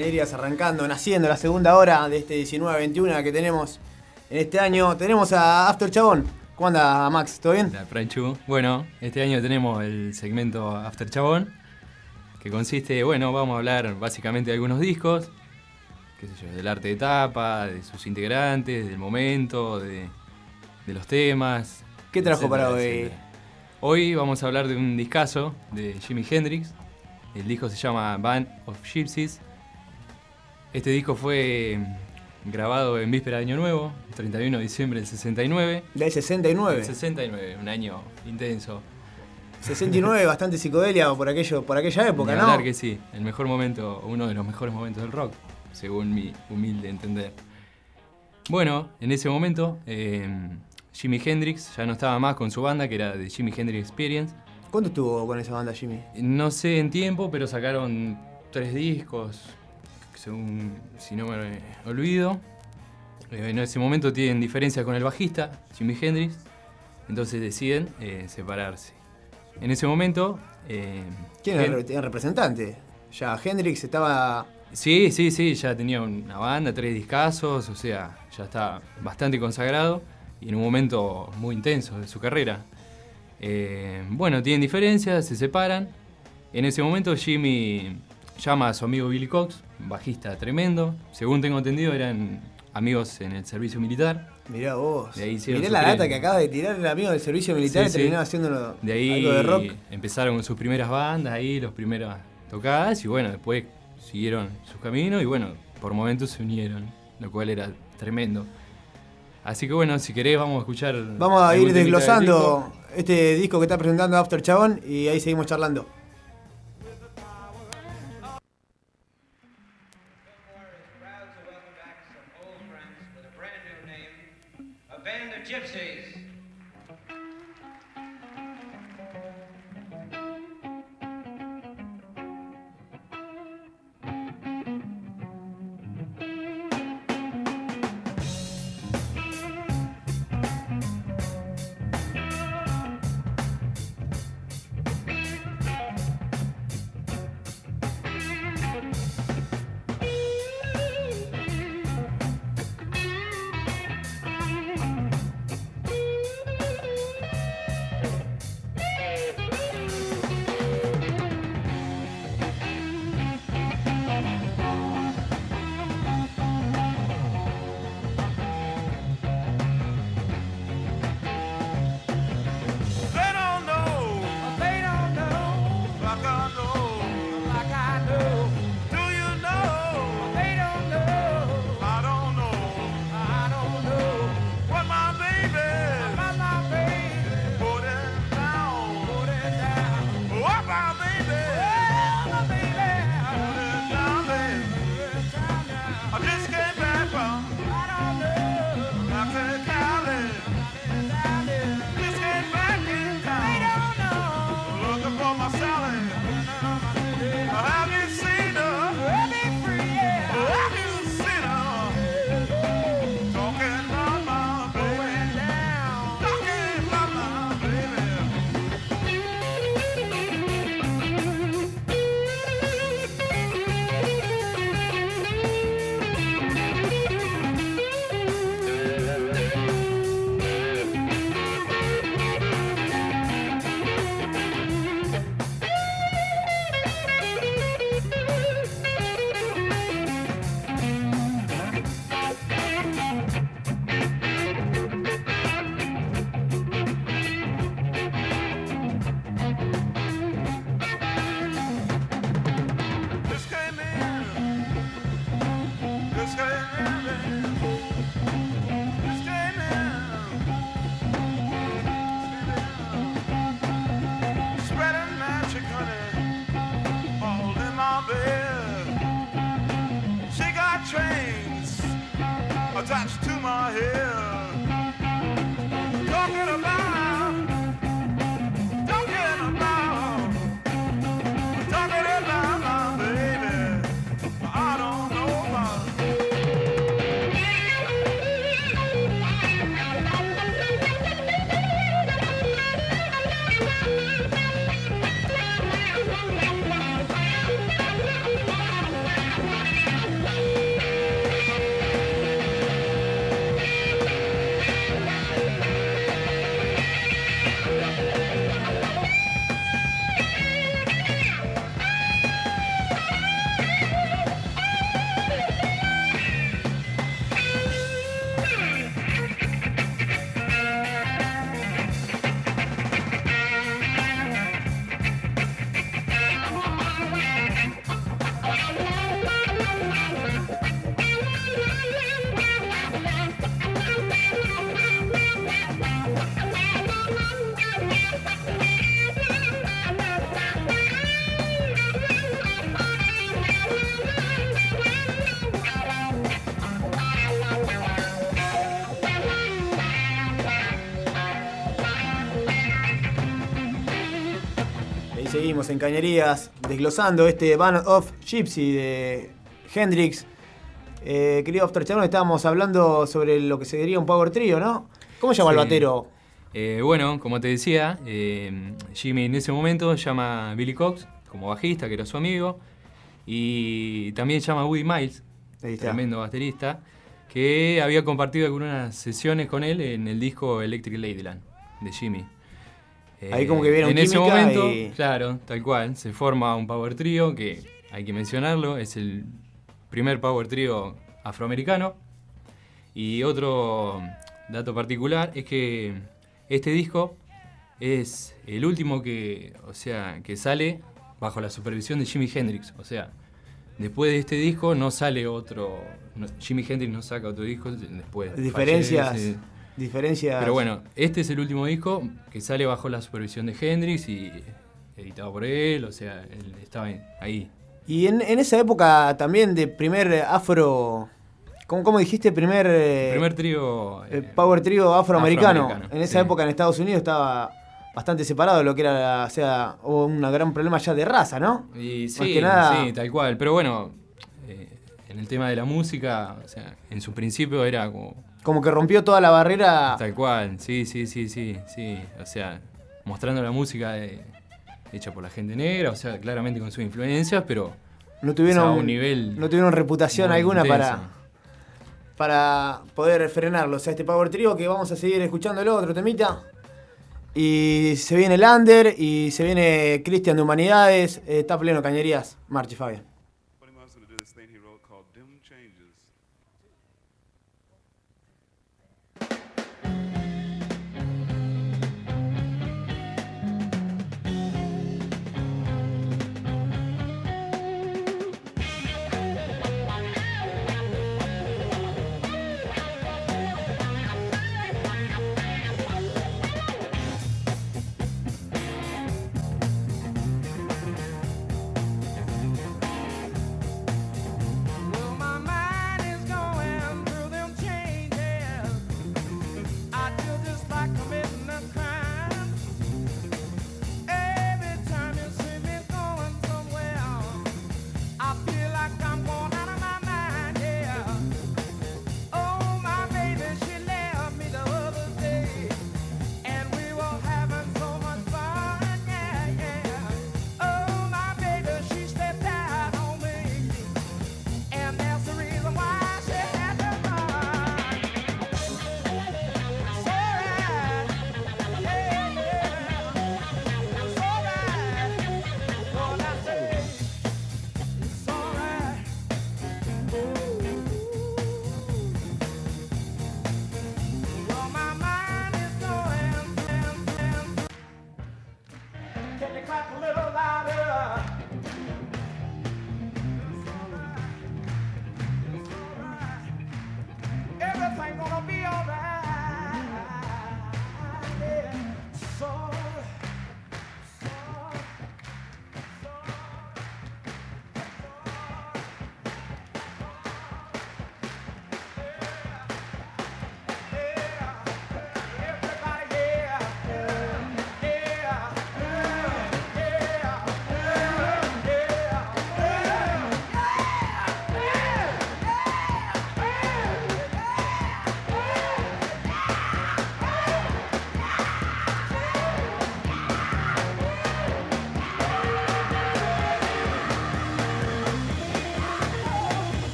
Cañerías arrancando, naciendo la segunda hora de este 19-21 que tenemos en este año. Tenemos a After Chabón. ¿Cómo anda, Max? ¿Todo bien? La Franchu. Bueno, este año tenemos el segmento After Chabón, que consiste, bueno, vamos a hablar básicamente de algunos discos, qué sé yo, del arte de tapa, de sus integrantes, del momento, de, de los temas. ¿Qué trajo etcétera, para hoy? etcétera. Hoy vamos a hablar de un discazo de Jimi Hendrix. El disco se llama Band of Gypsies. Este disco fue grabado en víspera de Año Nuevo, el 31 de diciembre del 69. Del 69. Del 69, un año intenso. 69, bastante psicodelia por, aquello, por aquella época, ¿no? hablar que sí, el mejor momento, uno de los mejores momentos del rock, según mi humilde entender. Bueno, en ese momento, eh, Jimi Hendrix ya no estaba más con su banda, que era de Jimi Hendrix Experience. ¿Cuánto estuvo con esa banda, Jimmy? No sé en tiempo, pero sacaron tres discos, según si no me olvido. Eh, en ese momento tienen diferencias con el bajista, Jimi Hendrix, entonces deciden eh, separarse. En ese momento... eh, ¿Quién era el representante? Ya Hendrix estaba. Sí, sí, sí, ya tenía una banda, tres discazos, o sea, ya está bastante consagrado y en un momento muy intenso de su carrera. Eh, bueno, tienen diferencias, se separan. En ese momento Jimmy llama a su amigo Billy Cox, bajista tremendo. Según tengo entendido, eran amigos en el servicio militar. Mirá vos. De ahí Mirá su la data que acaba de tirar el amigo del servicio militar Sí, y sí. terminó haciendo De ahí algo de rock. empezaron con sus primeras bandas, ahí los primeras tocadas y bueno, después siguieron sus caminos y bueno, por momentos se unieron, lo cual era tremendo. Así que bueno, si querés vamos a escuchar... Vamos a ir desglosando disco. este disco que está presentando After Chabón y ahí seguimos charlando. En Cañerías, desglosando este Band of Gypsy de Hendrix. Eh, querido After Chabón, estábamos hablando sobre lo que sería un Power Trio, ¿no? ¿Cómo llama el batero? Eh, bueno, como te decía, eh, Jimmy en ese momento llama a Billy Cox como bajista, que era su amigo, y también llama a Woody Miles, tremendo baterista, que había compartido algunas sesiones con él en el disco Electric Ladyland de Jimmy. Ahí como que vieron En ese momento, y- claro, tal cual, se forma un power trio que hay que mencionarlo, es el primer power trio afroamericano. Y otro dato particular es que este disco es el último que, o sea, que sale bajo la supervisión de Jimi Hendrix. O sea, después de este disco no sale otro. no- Jimi Hendrix no saca otro disco después. Diferencias. fallece. Diferencias. Pero bueno, este es el último disco que sale bajo la supervisión de Hendrix y editado por él, o sea, él estaba ahí. Y en, en esa época también de primer afro. ¿Cómo, cómo dijiste? Primer. eh, Primer trío. eh, power trio afroamericano. afroamericano, En esa sí. época en Estados Unidos estaba bastante separado de lo que era. O sea, hubo un gran problema ya de raza, ¿no? Y Más sí, que nada- sí, tal cual. Pero bueno, eh, en el tema de la música, o sea, en su principio era como. Como que rompió toda la barrera. Tal cual, sí, sí, sí, sí, sí. O sea, mostrando la música de- hecha por la gente negra, o sea, claramente con sus influencias, pero. No tuvieron, o sea, a un nivel. no tuvieron reputación alguna para, para poder frenarlo. O sea, este Power Trio que vamos a seguir escuchándolo, otro temita. Y se viene Lander y se viene Cristian de Humanidades. Está pleno cañerías. Marche, Fabián.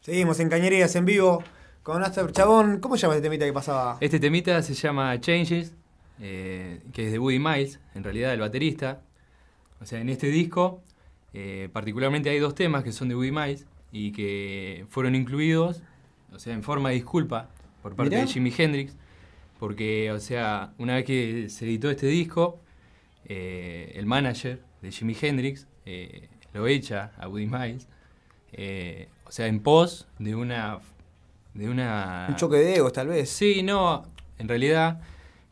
Seguimos en Cañerías en vivo con Astor Chabón. ¿Cómo se llama este temita que pasaba? Este temita se llama Changes, eh, que es de Woody Miles, en realidad el baterista. O sea, en este disco, eh, particularmente hay dos temas que son de Woody Miles y que fueron incluidos, o sea, en forma de disculpa por parte Mirá. de Jimi Hendrix, porque, o sea, una vez que se editó este disco, eh, el manager de Jimi Hendrix eh, lo echa a Woody Miles, eh, o sea, en pos de una... De una Un choque de egos, tal vez. Sí, no, en realidad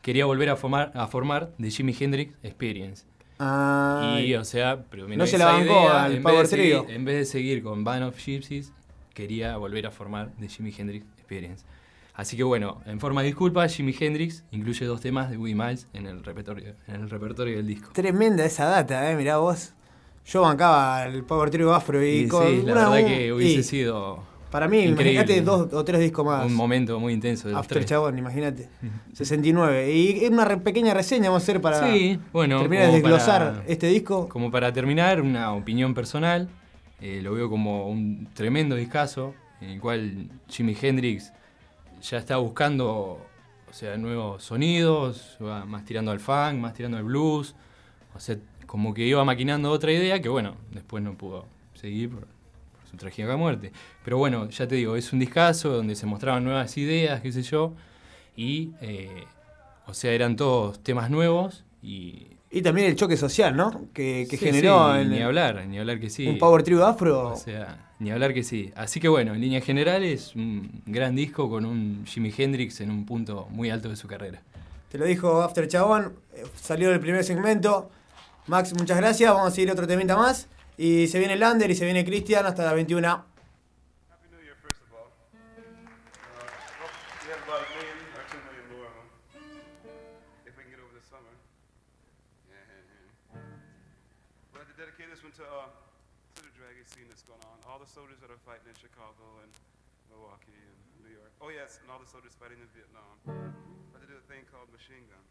quería volver a formar, a formar The Jimi Hendrix Experience. Ah, y, o sea, pero no se la bancó al en, Power vez de seguir, Trio. en vez de seguir con Band of Gypsies, quería volver a formar The Jimi Hendrix Experience. Así que bueno, en forma de disculpa, Jimi Hendrix incluye dos temas de Woody Miles en el repertorio, en el repertorio del disco. Tremenda esa data, eh, mirá vos. Yo bancaba el Power Trio Afro y, Y con sí, la una- verdad un- que hubiese y sido Para mí, imagínate dos o tres discos más. Un momento muy intenso de After. Chabón, imagínate. 69. Y una re- pequeña reseña vamos a hacer para Sí, bueno, terminar de desglosar para- este disco. Como para terminar, una opinión personal. eh, lo veo como un tremendo discazo en el cual Jimi Hendrix ya está buscando o sea, nuevos sonidos, más tirando al funk, más tirando al blues. O sea, como que iba maquinando otra idea que, bueno, después no pudo seguir por, por su trágica muerte. Pero bueno, ya te digo, es un discazo donde se mostraban nuevas ideas, qué sé yo. Y, eh, o sea, eran todos temas nuevos y Y también el choque social, ¿no? Que, que Sí, generó sí, ni hablar, ni hablar que sí. un Power Trio Afro. O sea, ni hablar que sí. Así que bueno, en líneas generales, un gran disco con un Jimi Hendrix en un punto muy alto de su carrera. Te lo dijo After Chabón. eh, Salió el primer segmento. Max, muchas gracias. Vamos a seguir otro temita más. Y se viene Lander y se viene Cristian hasta las 21. Oh, yes, and all the soldiers fighting in Vietnam. I had to do a thing called machine gun.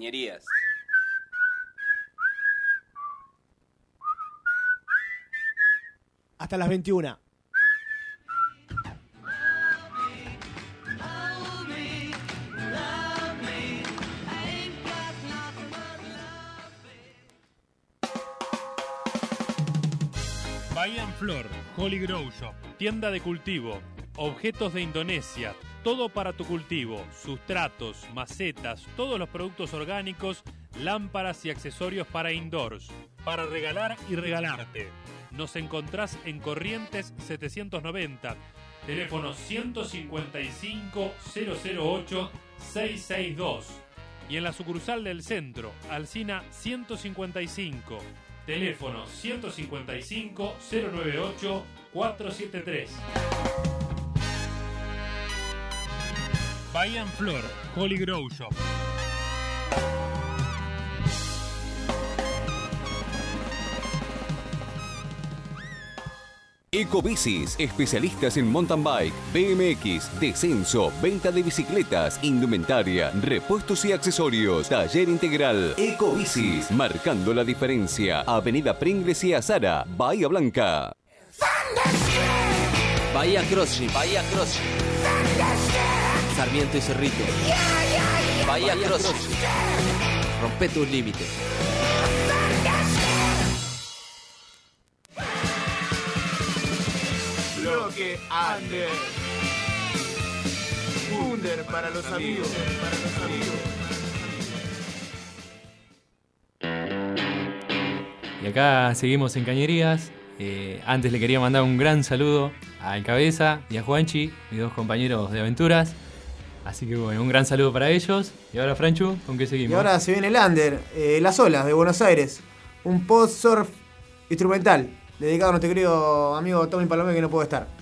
Cañerías. Hasta las 21. Bahía en Flor, Holy Grow Shop, tienda de cultivo, objetos de Indonesia, todo para tu cultivo, sustratos, macetas, todos los productos orgánicos, lámparas y accesorios para indoors, para regalar y regalarte. Nos encontrás en Corrientes 790, teléfono 155 008 662 y en la sucursal del centro, Alcina 155, teléfono 155 098 473. Bahía en Flor, Holy Grow Shop. Ecobicis, especialistas en mountain bike, BMX, descenso, venta de bicicletas, indumentaria, repuestos y accesorios. Taller integral. Ecobicis, marcando la diferencia. Avenida Pringles y Azara, Bahía Blanca. Bahía CrossFit, Bahía CrossFit. Sarmiento y Cerrito. Bahía CrossFit. Rompe tus límites. Bloque Under. Under para los amigos. Para los amigos. Y acá seguimos en Cañerías. Eh, antes le quería mandar un gran saludo a El Cabeza y a Juanchi, mis dos compañeros de aventuras. Así que bueno, un gran saludo para ellos. Y ahora, Franchu, ¿con qué seguimos? Y ahora se viene el Under, eh, Las Olas de Buenos Aires. Un post-surf instrumental dedicado a nuestro querido amigo Tommy Palomé que no puede estar.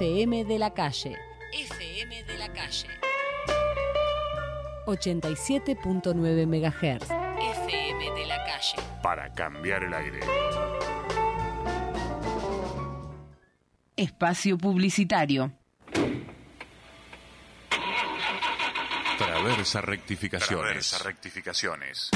FM de la calle. FM de la calle. 87.9 MHz. FM de la calle. Para cambiar el aire. Espacio publicitario. Traversa rectificaciones. Traversa rectificaciones.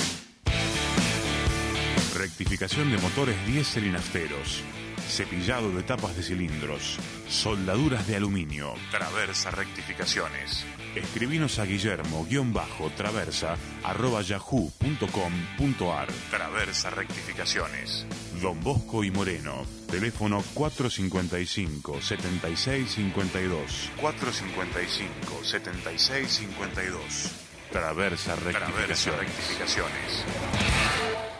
Rectificación de motores diésel y nafteros. Cepillado de tapas de cilindros. Soldaduras de aluminio. Traversa rectificaciones. Escribinos a guillermo-traversa arroba yahoo.com.ar. Traversa rectificaciones. Don Bosco y Moreno. Teléfono 455-7652. 455-7652. Traversa rectificaciones. rectificaciones.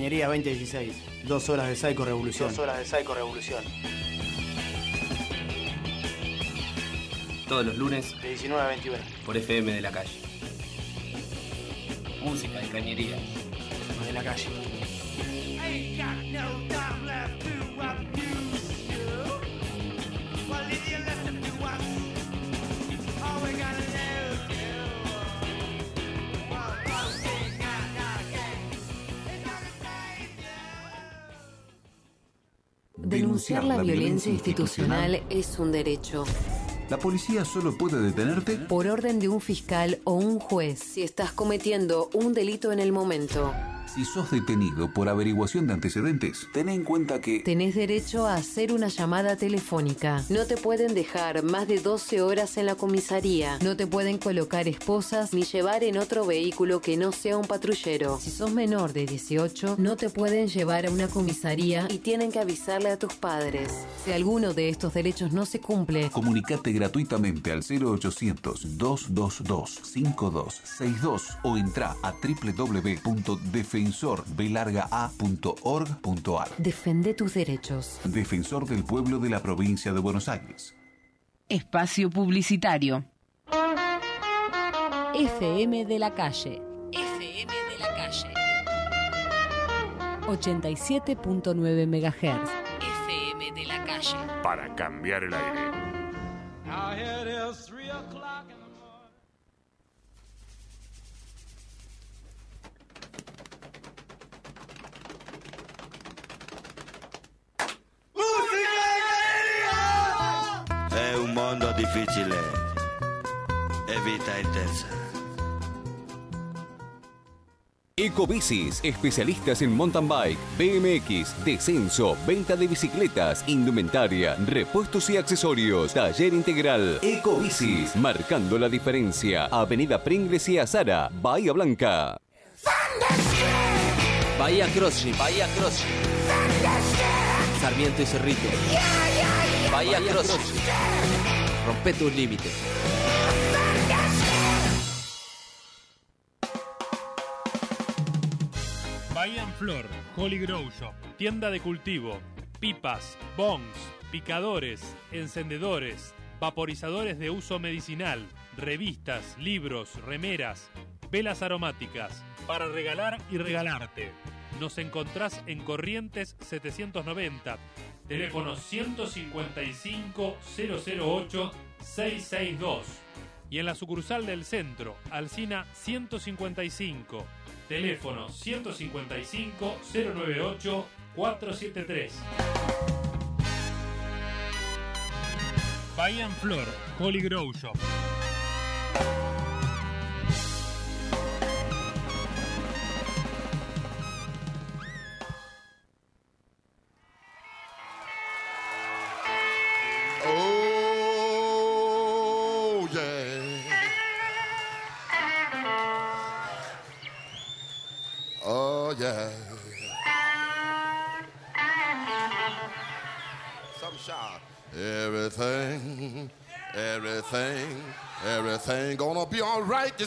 Cañería 2016. Dos horas de Psycho Revolución. Dos horas de Psycho Revolución. Todos los lunes De 19 a 21. por FM de la calle. Música de cañería. De la calle. Denunciar la violencia institucional es un derecho. ¿La policía solo puede detenerte? Por orden de un fiscal o un juez, si estás cometiendo un delito en el momento. Si sos detenido por averiguación de antecedentes, ten en cuenta que... Tenés derecho a hacer una llamada telefónica. No te pueden dejar más de 12 horas en la comisaría. No te pueden colocar esposas ni llevar en otro vehículo que no sea un patrullero. Si sos menor de 18, no te pueden llevar a una comisaría y tienen que avisarle a tus padres. Si alguno de estos derechos no se cumple, Comunicate gratuitamente al 0800-222-5262 o entra a www.defensorbelargaa.org.ar. defende tus derechos. Defensor del pueblo de la provincia de Buenos Aires. Espacio publicitario. FM de la calle. FM de la calle. 87.9 MHz. FM de la calle. Para cambiar el aire. Difficile e vita intensa. Ecobicis, especialistas en mountain bike, BMX, descenso, venta de bicicletas, indumentaria, repuestos y accesorios. Taller integral. Ecobicis, marcando la diferencia. Avenida Pringles y Azara, Bahía Blanca. Bahía Crossing, Bahía Crossing. Sarmiento y Cerrito. Bahía Crossing. Rompe tus límites. Bahía en Flor, Holy Grow Shop, tienda de cultivo, pipas, bongs, picadores, encendedores, vaporizadores de uso medicinal, revistas, libros, remeras, velas aromáticas, para regalar y regalarte. Nos encontrás en Corrientes 790, teléfono 155 008 662 y en la sucursal del centro, Alcina 155, teléfono 155 098 473. Bahía en Flor, Holy Grow Shop.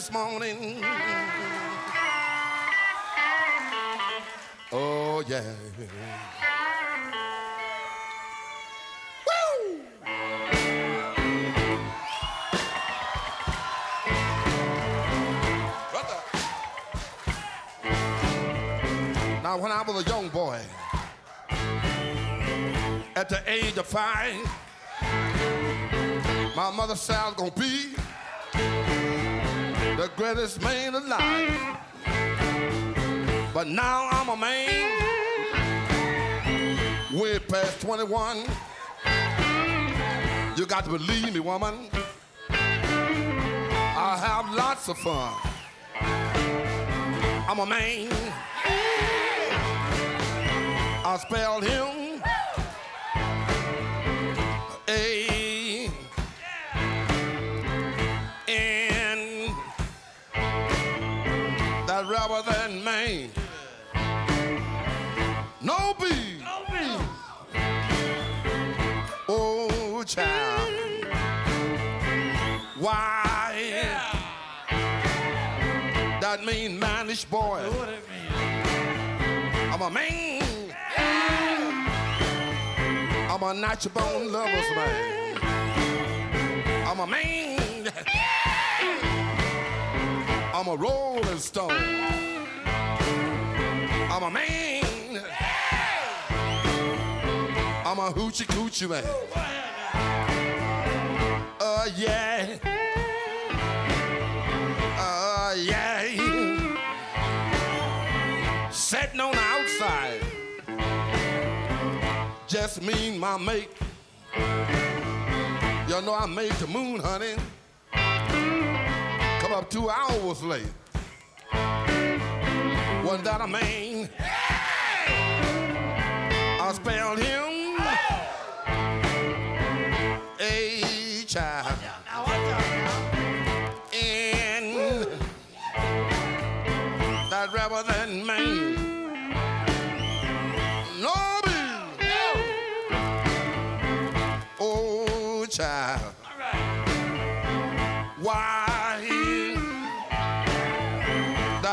This morning. Oh, yeah. Now when I was a young boy, at the age of five, my mother said I was gonna be the greatest man alive. But now I'm a man, way past 21. You got to believe me, woman. I have lots of fun. I'm a man. I spelled him No B. No B. Oh, child. Why? Yeah. That mean manish boy. What it mean? I'm a man. I'm a natural bone lovers man. I'm a man. I'm a rolling stone. I'm a man. I'm a hoochie coochie man. Uh, yeah. Uh, yeah. Sitting on the outside. Just mean my mate. Y'all know I made the moon, honey. Come up two hours late. What that I mean? Hey! I spelled him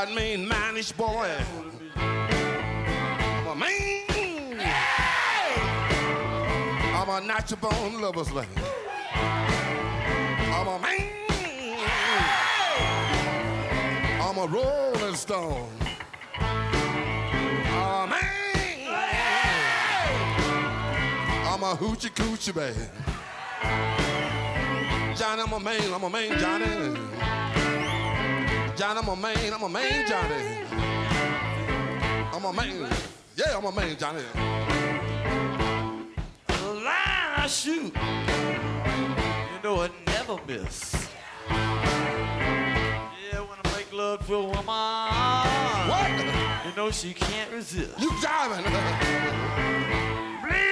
that mean manish boy? I'm a man. I'm a natural born lover's lady. I'm a man. I'm a rolling stone. I'm a man. I'm a hoochie coochie baby. Johnny, I'm a man, I'm a man, Johnny. Johnny, I'm a man, I'm a man, Johnny. I'm a man. Yeah, I'm a man, Johnny. The line I shoot, you know I never miss. Yeah, when I make love to a woman, what? You know she can't resist. You driving? Believe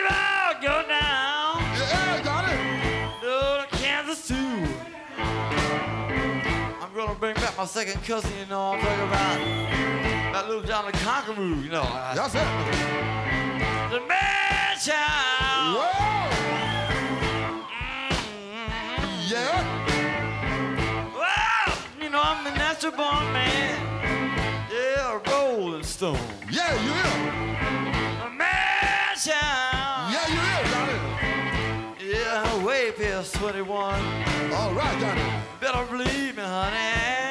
I'll go down. Yeah, got it. No, to Kansas too. I'm gonna bring my second cousin, you know. I'm talking about that little Johnny Conqueroo, you know. That's it. The man child. Whoa. Mm-hmm. Yeah. Well, you know, I'm the natural born man. Yeah, a rolling stone. Yeah, you is. A man child. Yeah, you is, Johnny. Yeah, way past 21. All right, Johnny. Better believe me, honey.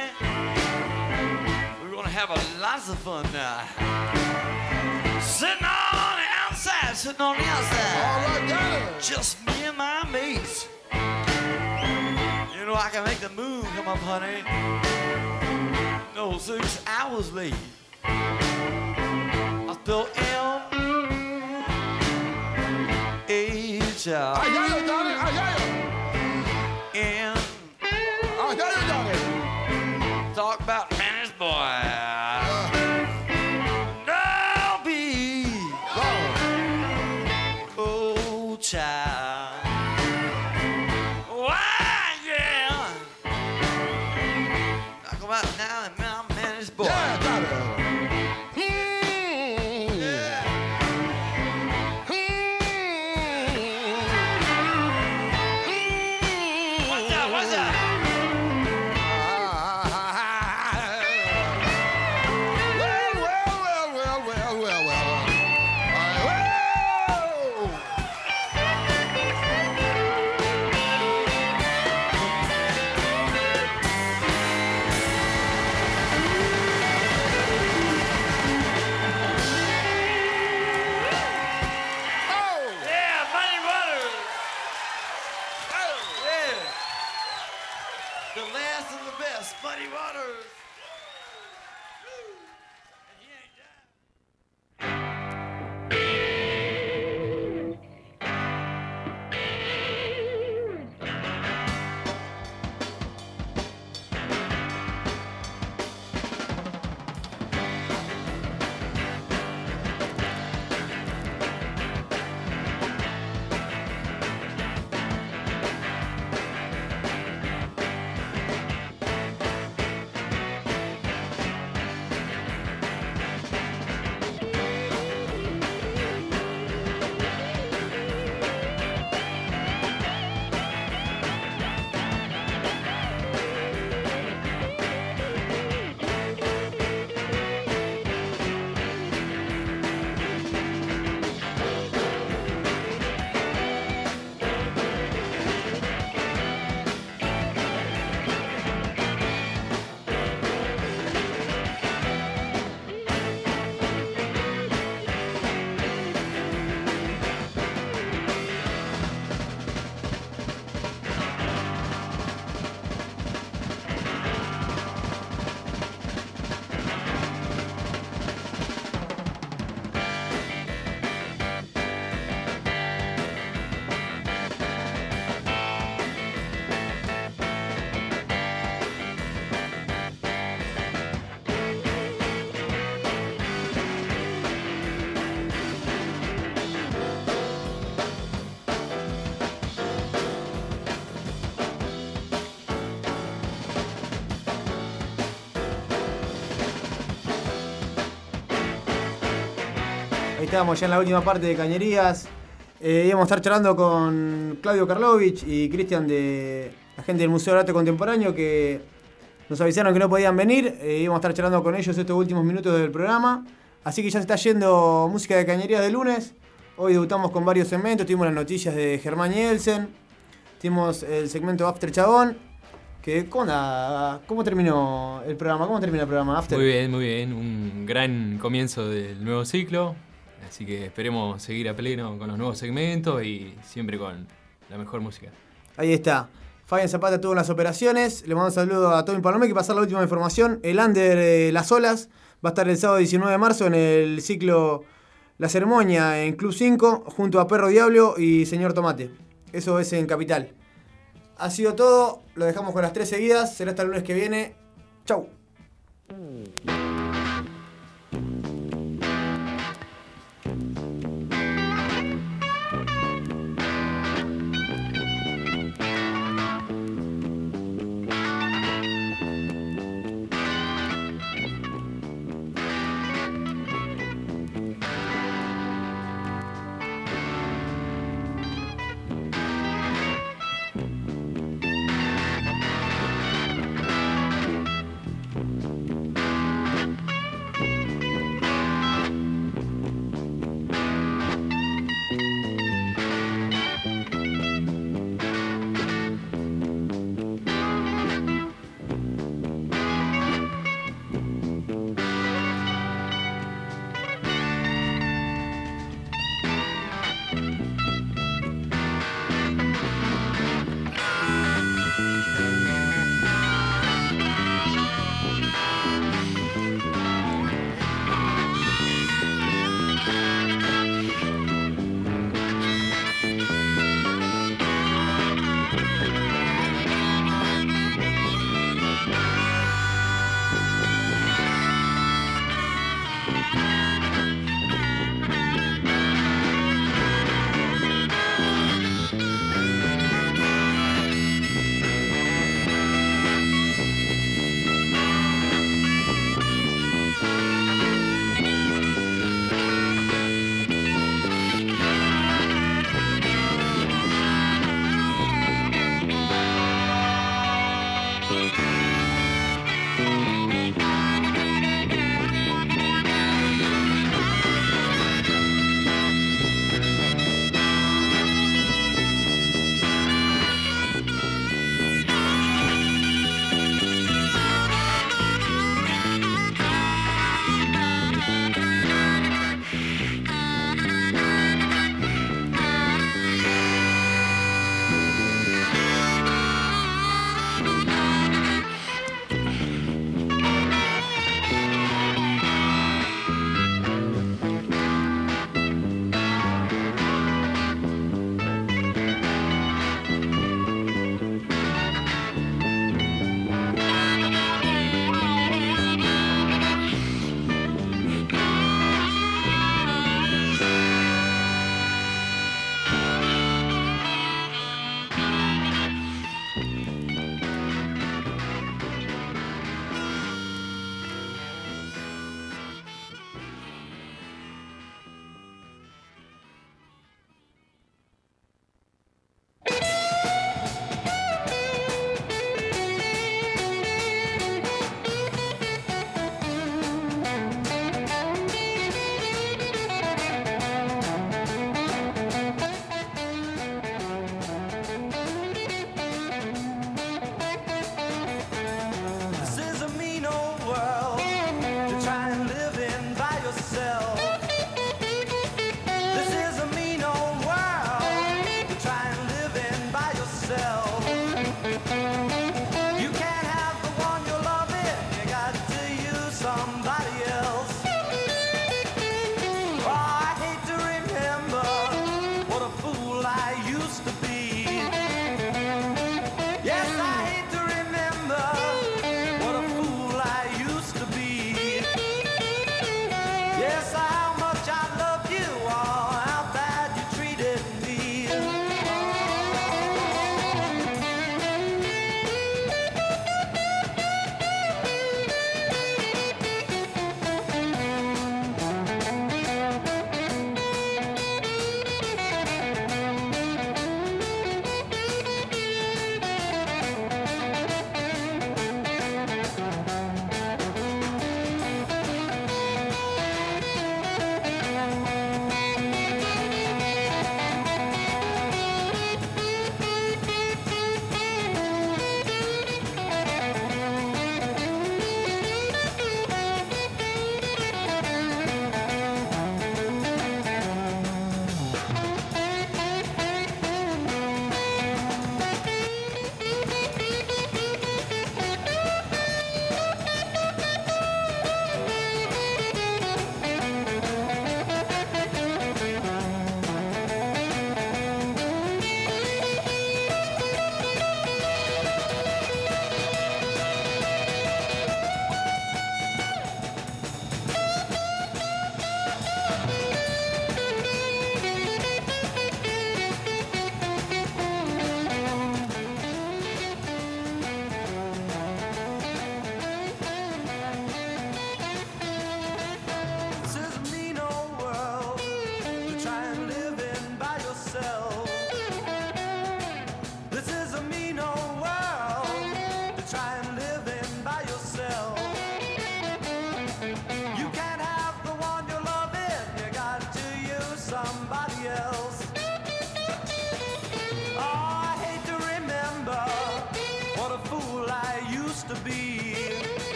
We're gonna have a lots of fun now. Sitting on the outside, sitting on the outside. All right, Johnny. Just me and my mates. You know, I can make the moon come up, honey. No, six hours late. I spell M H I. estábamos ya en la última parte de Cañerías. Eh, íbamos a estar charlando con Claudio Karlovich y Cristian de la gente del Museo de Arte Contemporáneo que nos avisaron que no podían venir. Eh, íbamos a estar charlando con ellos estos últimos minutos del programa. Así que ya se está yendo música de Cañerías de lunes. Hoy debutamos con varios segmentos. Tuvimos las noticias de Germán Nielsen. Tuvimos el segmento After Chabón. Que, ¿cómo, anda? ¿Cómo terminó el programa? ¿Cómo termina el programa After? Muy bien, muy bien. Un gran comienzo del nuevo ciclo. Así que esperemos seguir a pleno con los nuevos segmentos y siempre con la mejor música. Ahí está. Fabián Zapata tuvo las operaciones. Le mando un saludo a Tommy Palomé que pasar la última información. El Under eh, Las Olas va a estar el sábado 19 de marzo en el ciclo La Ceremonia en Club 5 junto a Perro Diablo y Señor Tomate. Eso es en Capital. Ha sido todo. Lo dejamos con las tres seguidas. Será hasta el lunes que viene. Chau.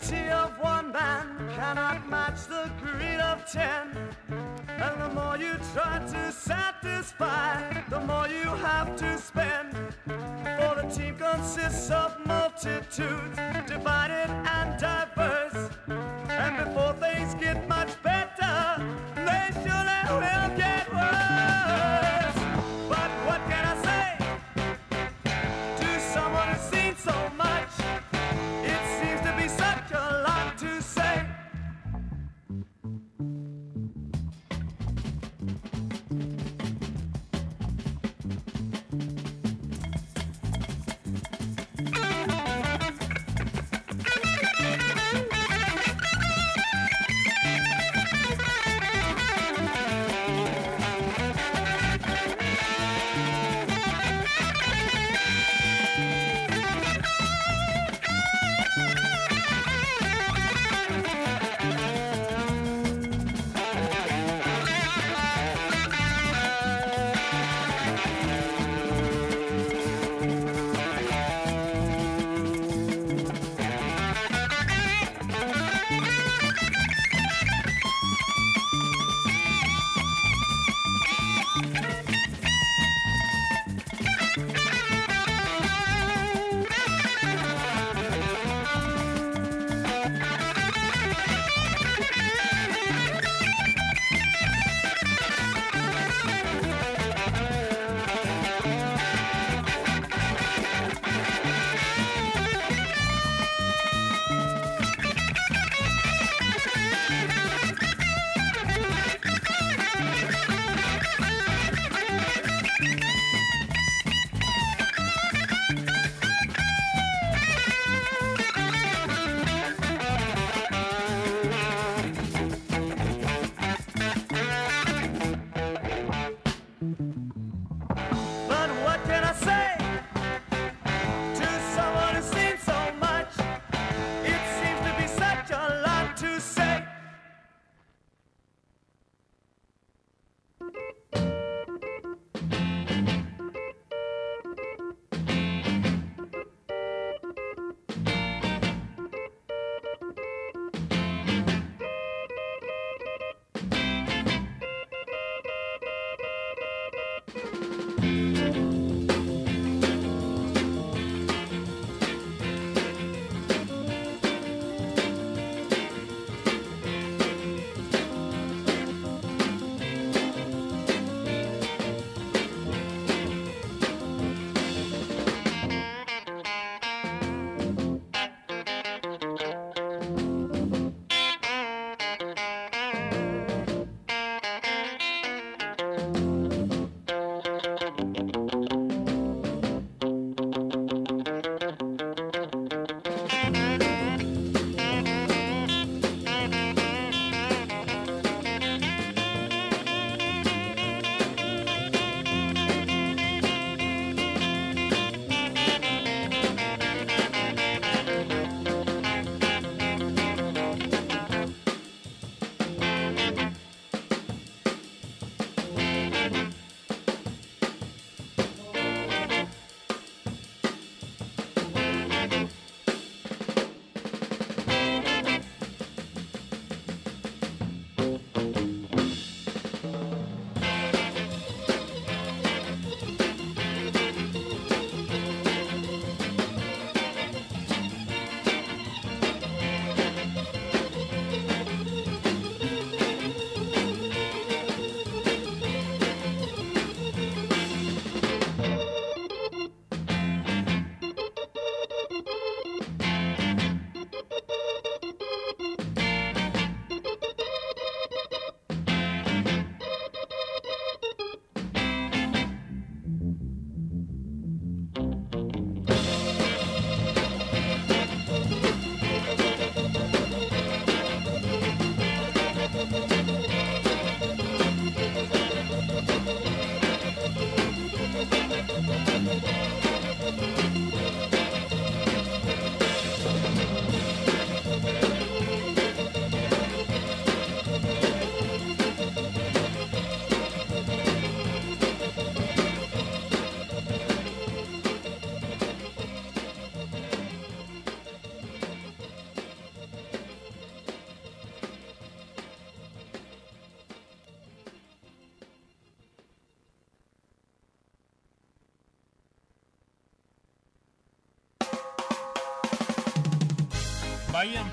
Generosity of one man cannot match the greed of ten. And the more you try to satisfy, the more you have to spend. For the team consists of multitudes, divided and diverse.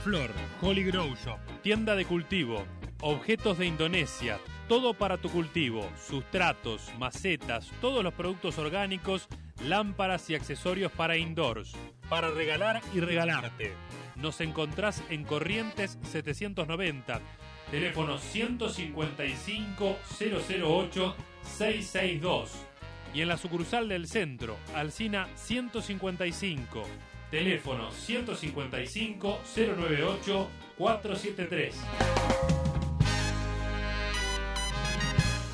Flor, Holy Grow Shop, tienda de cultivo, objetos de Indonesia, todo para tu cultivo, sustratos, macetas, todos los productos orgánicos, lámparas y accesorios para indoors, para regalar y regalarte. Nos encontrás en Corrientes 790, teléfono 155 008 662 y en la sucursal del centro, Alcina 155, teléfono 155 098 473.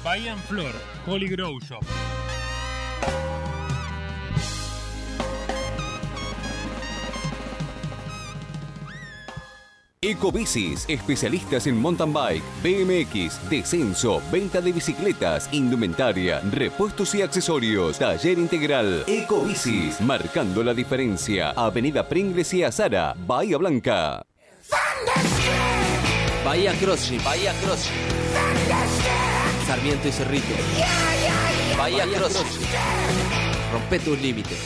Bahía en Flor, Holy Grow Shop. Ecobicis, especialistas en mountain bike, BMX, descenso, venta de bicicletas, indumentaria, repuestos y accesorios. Taller integral. Ecobicis, marcando la diferencia. Avenida Pringles y Azara, Bahía Blanca. Bahía CrossFit. Bahía CrossFit. Sarmiento y Cerrito. Bahía CrossFit. Rompe tus límites.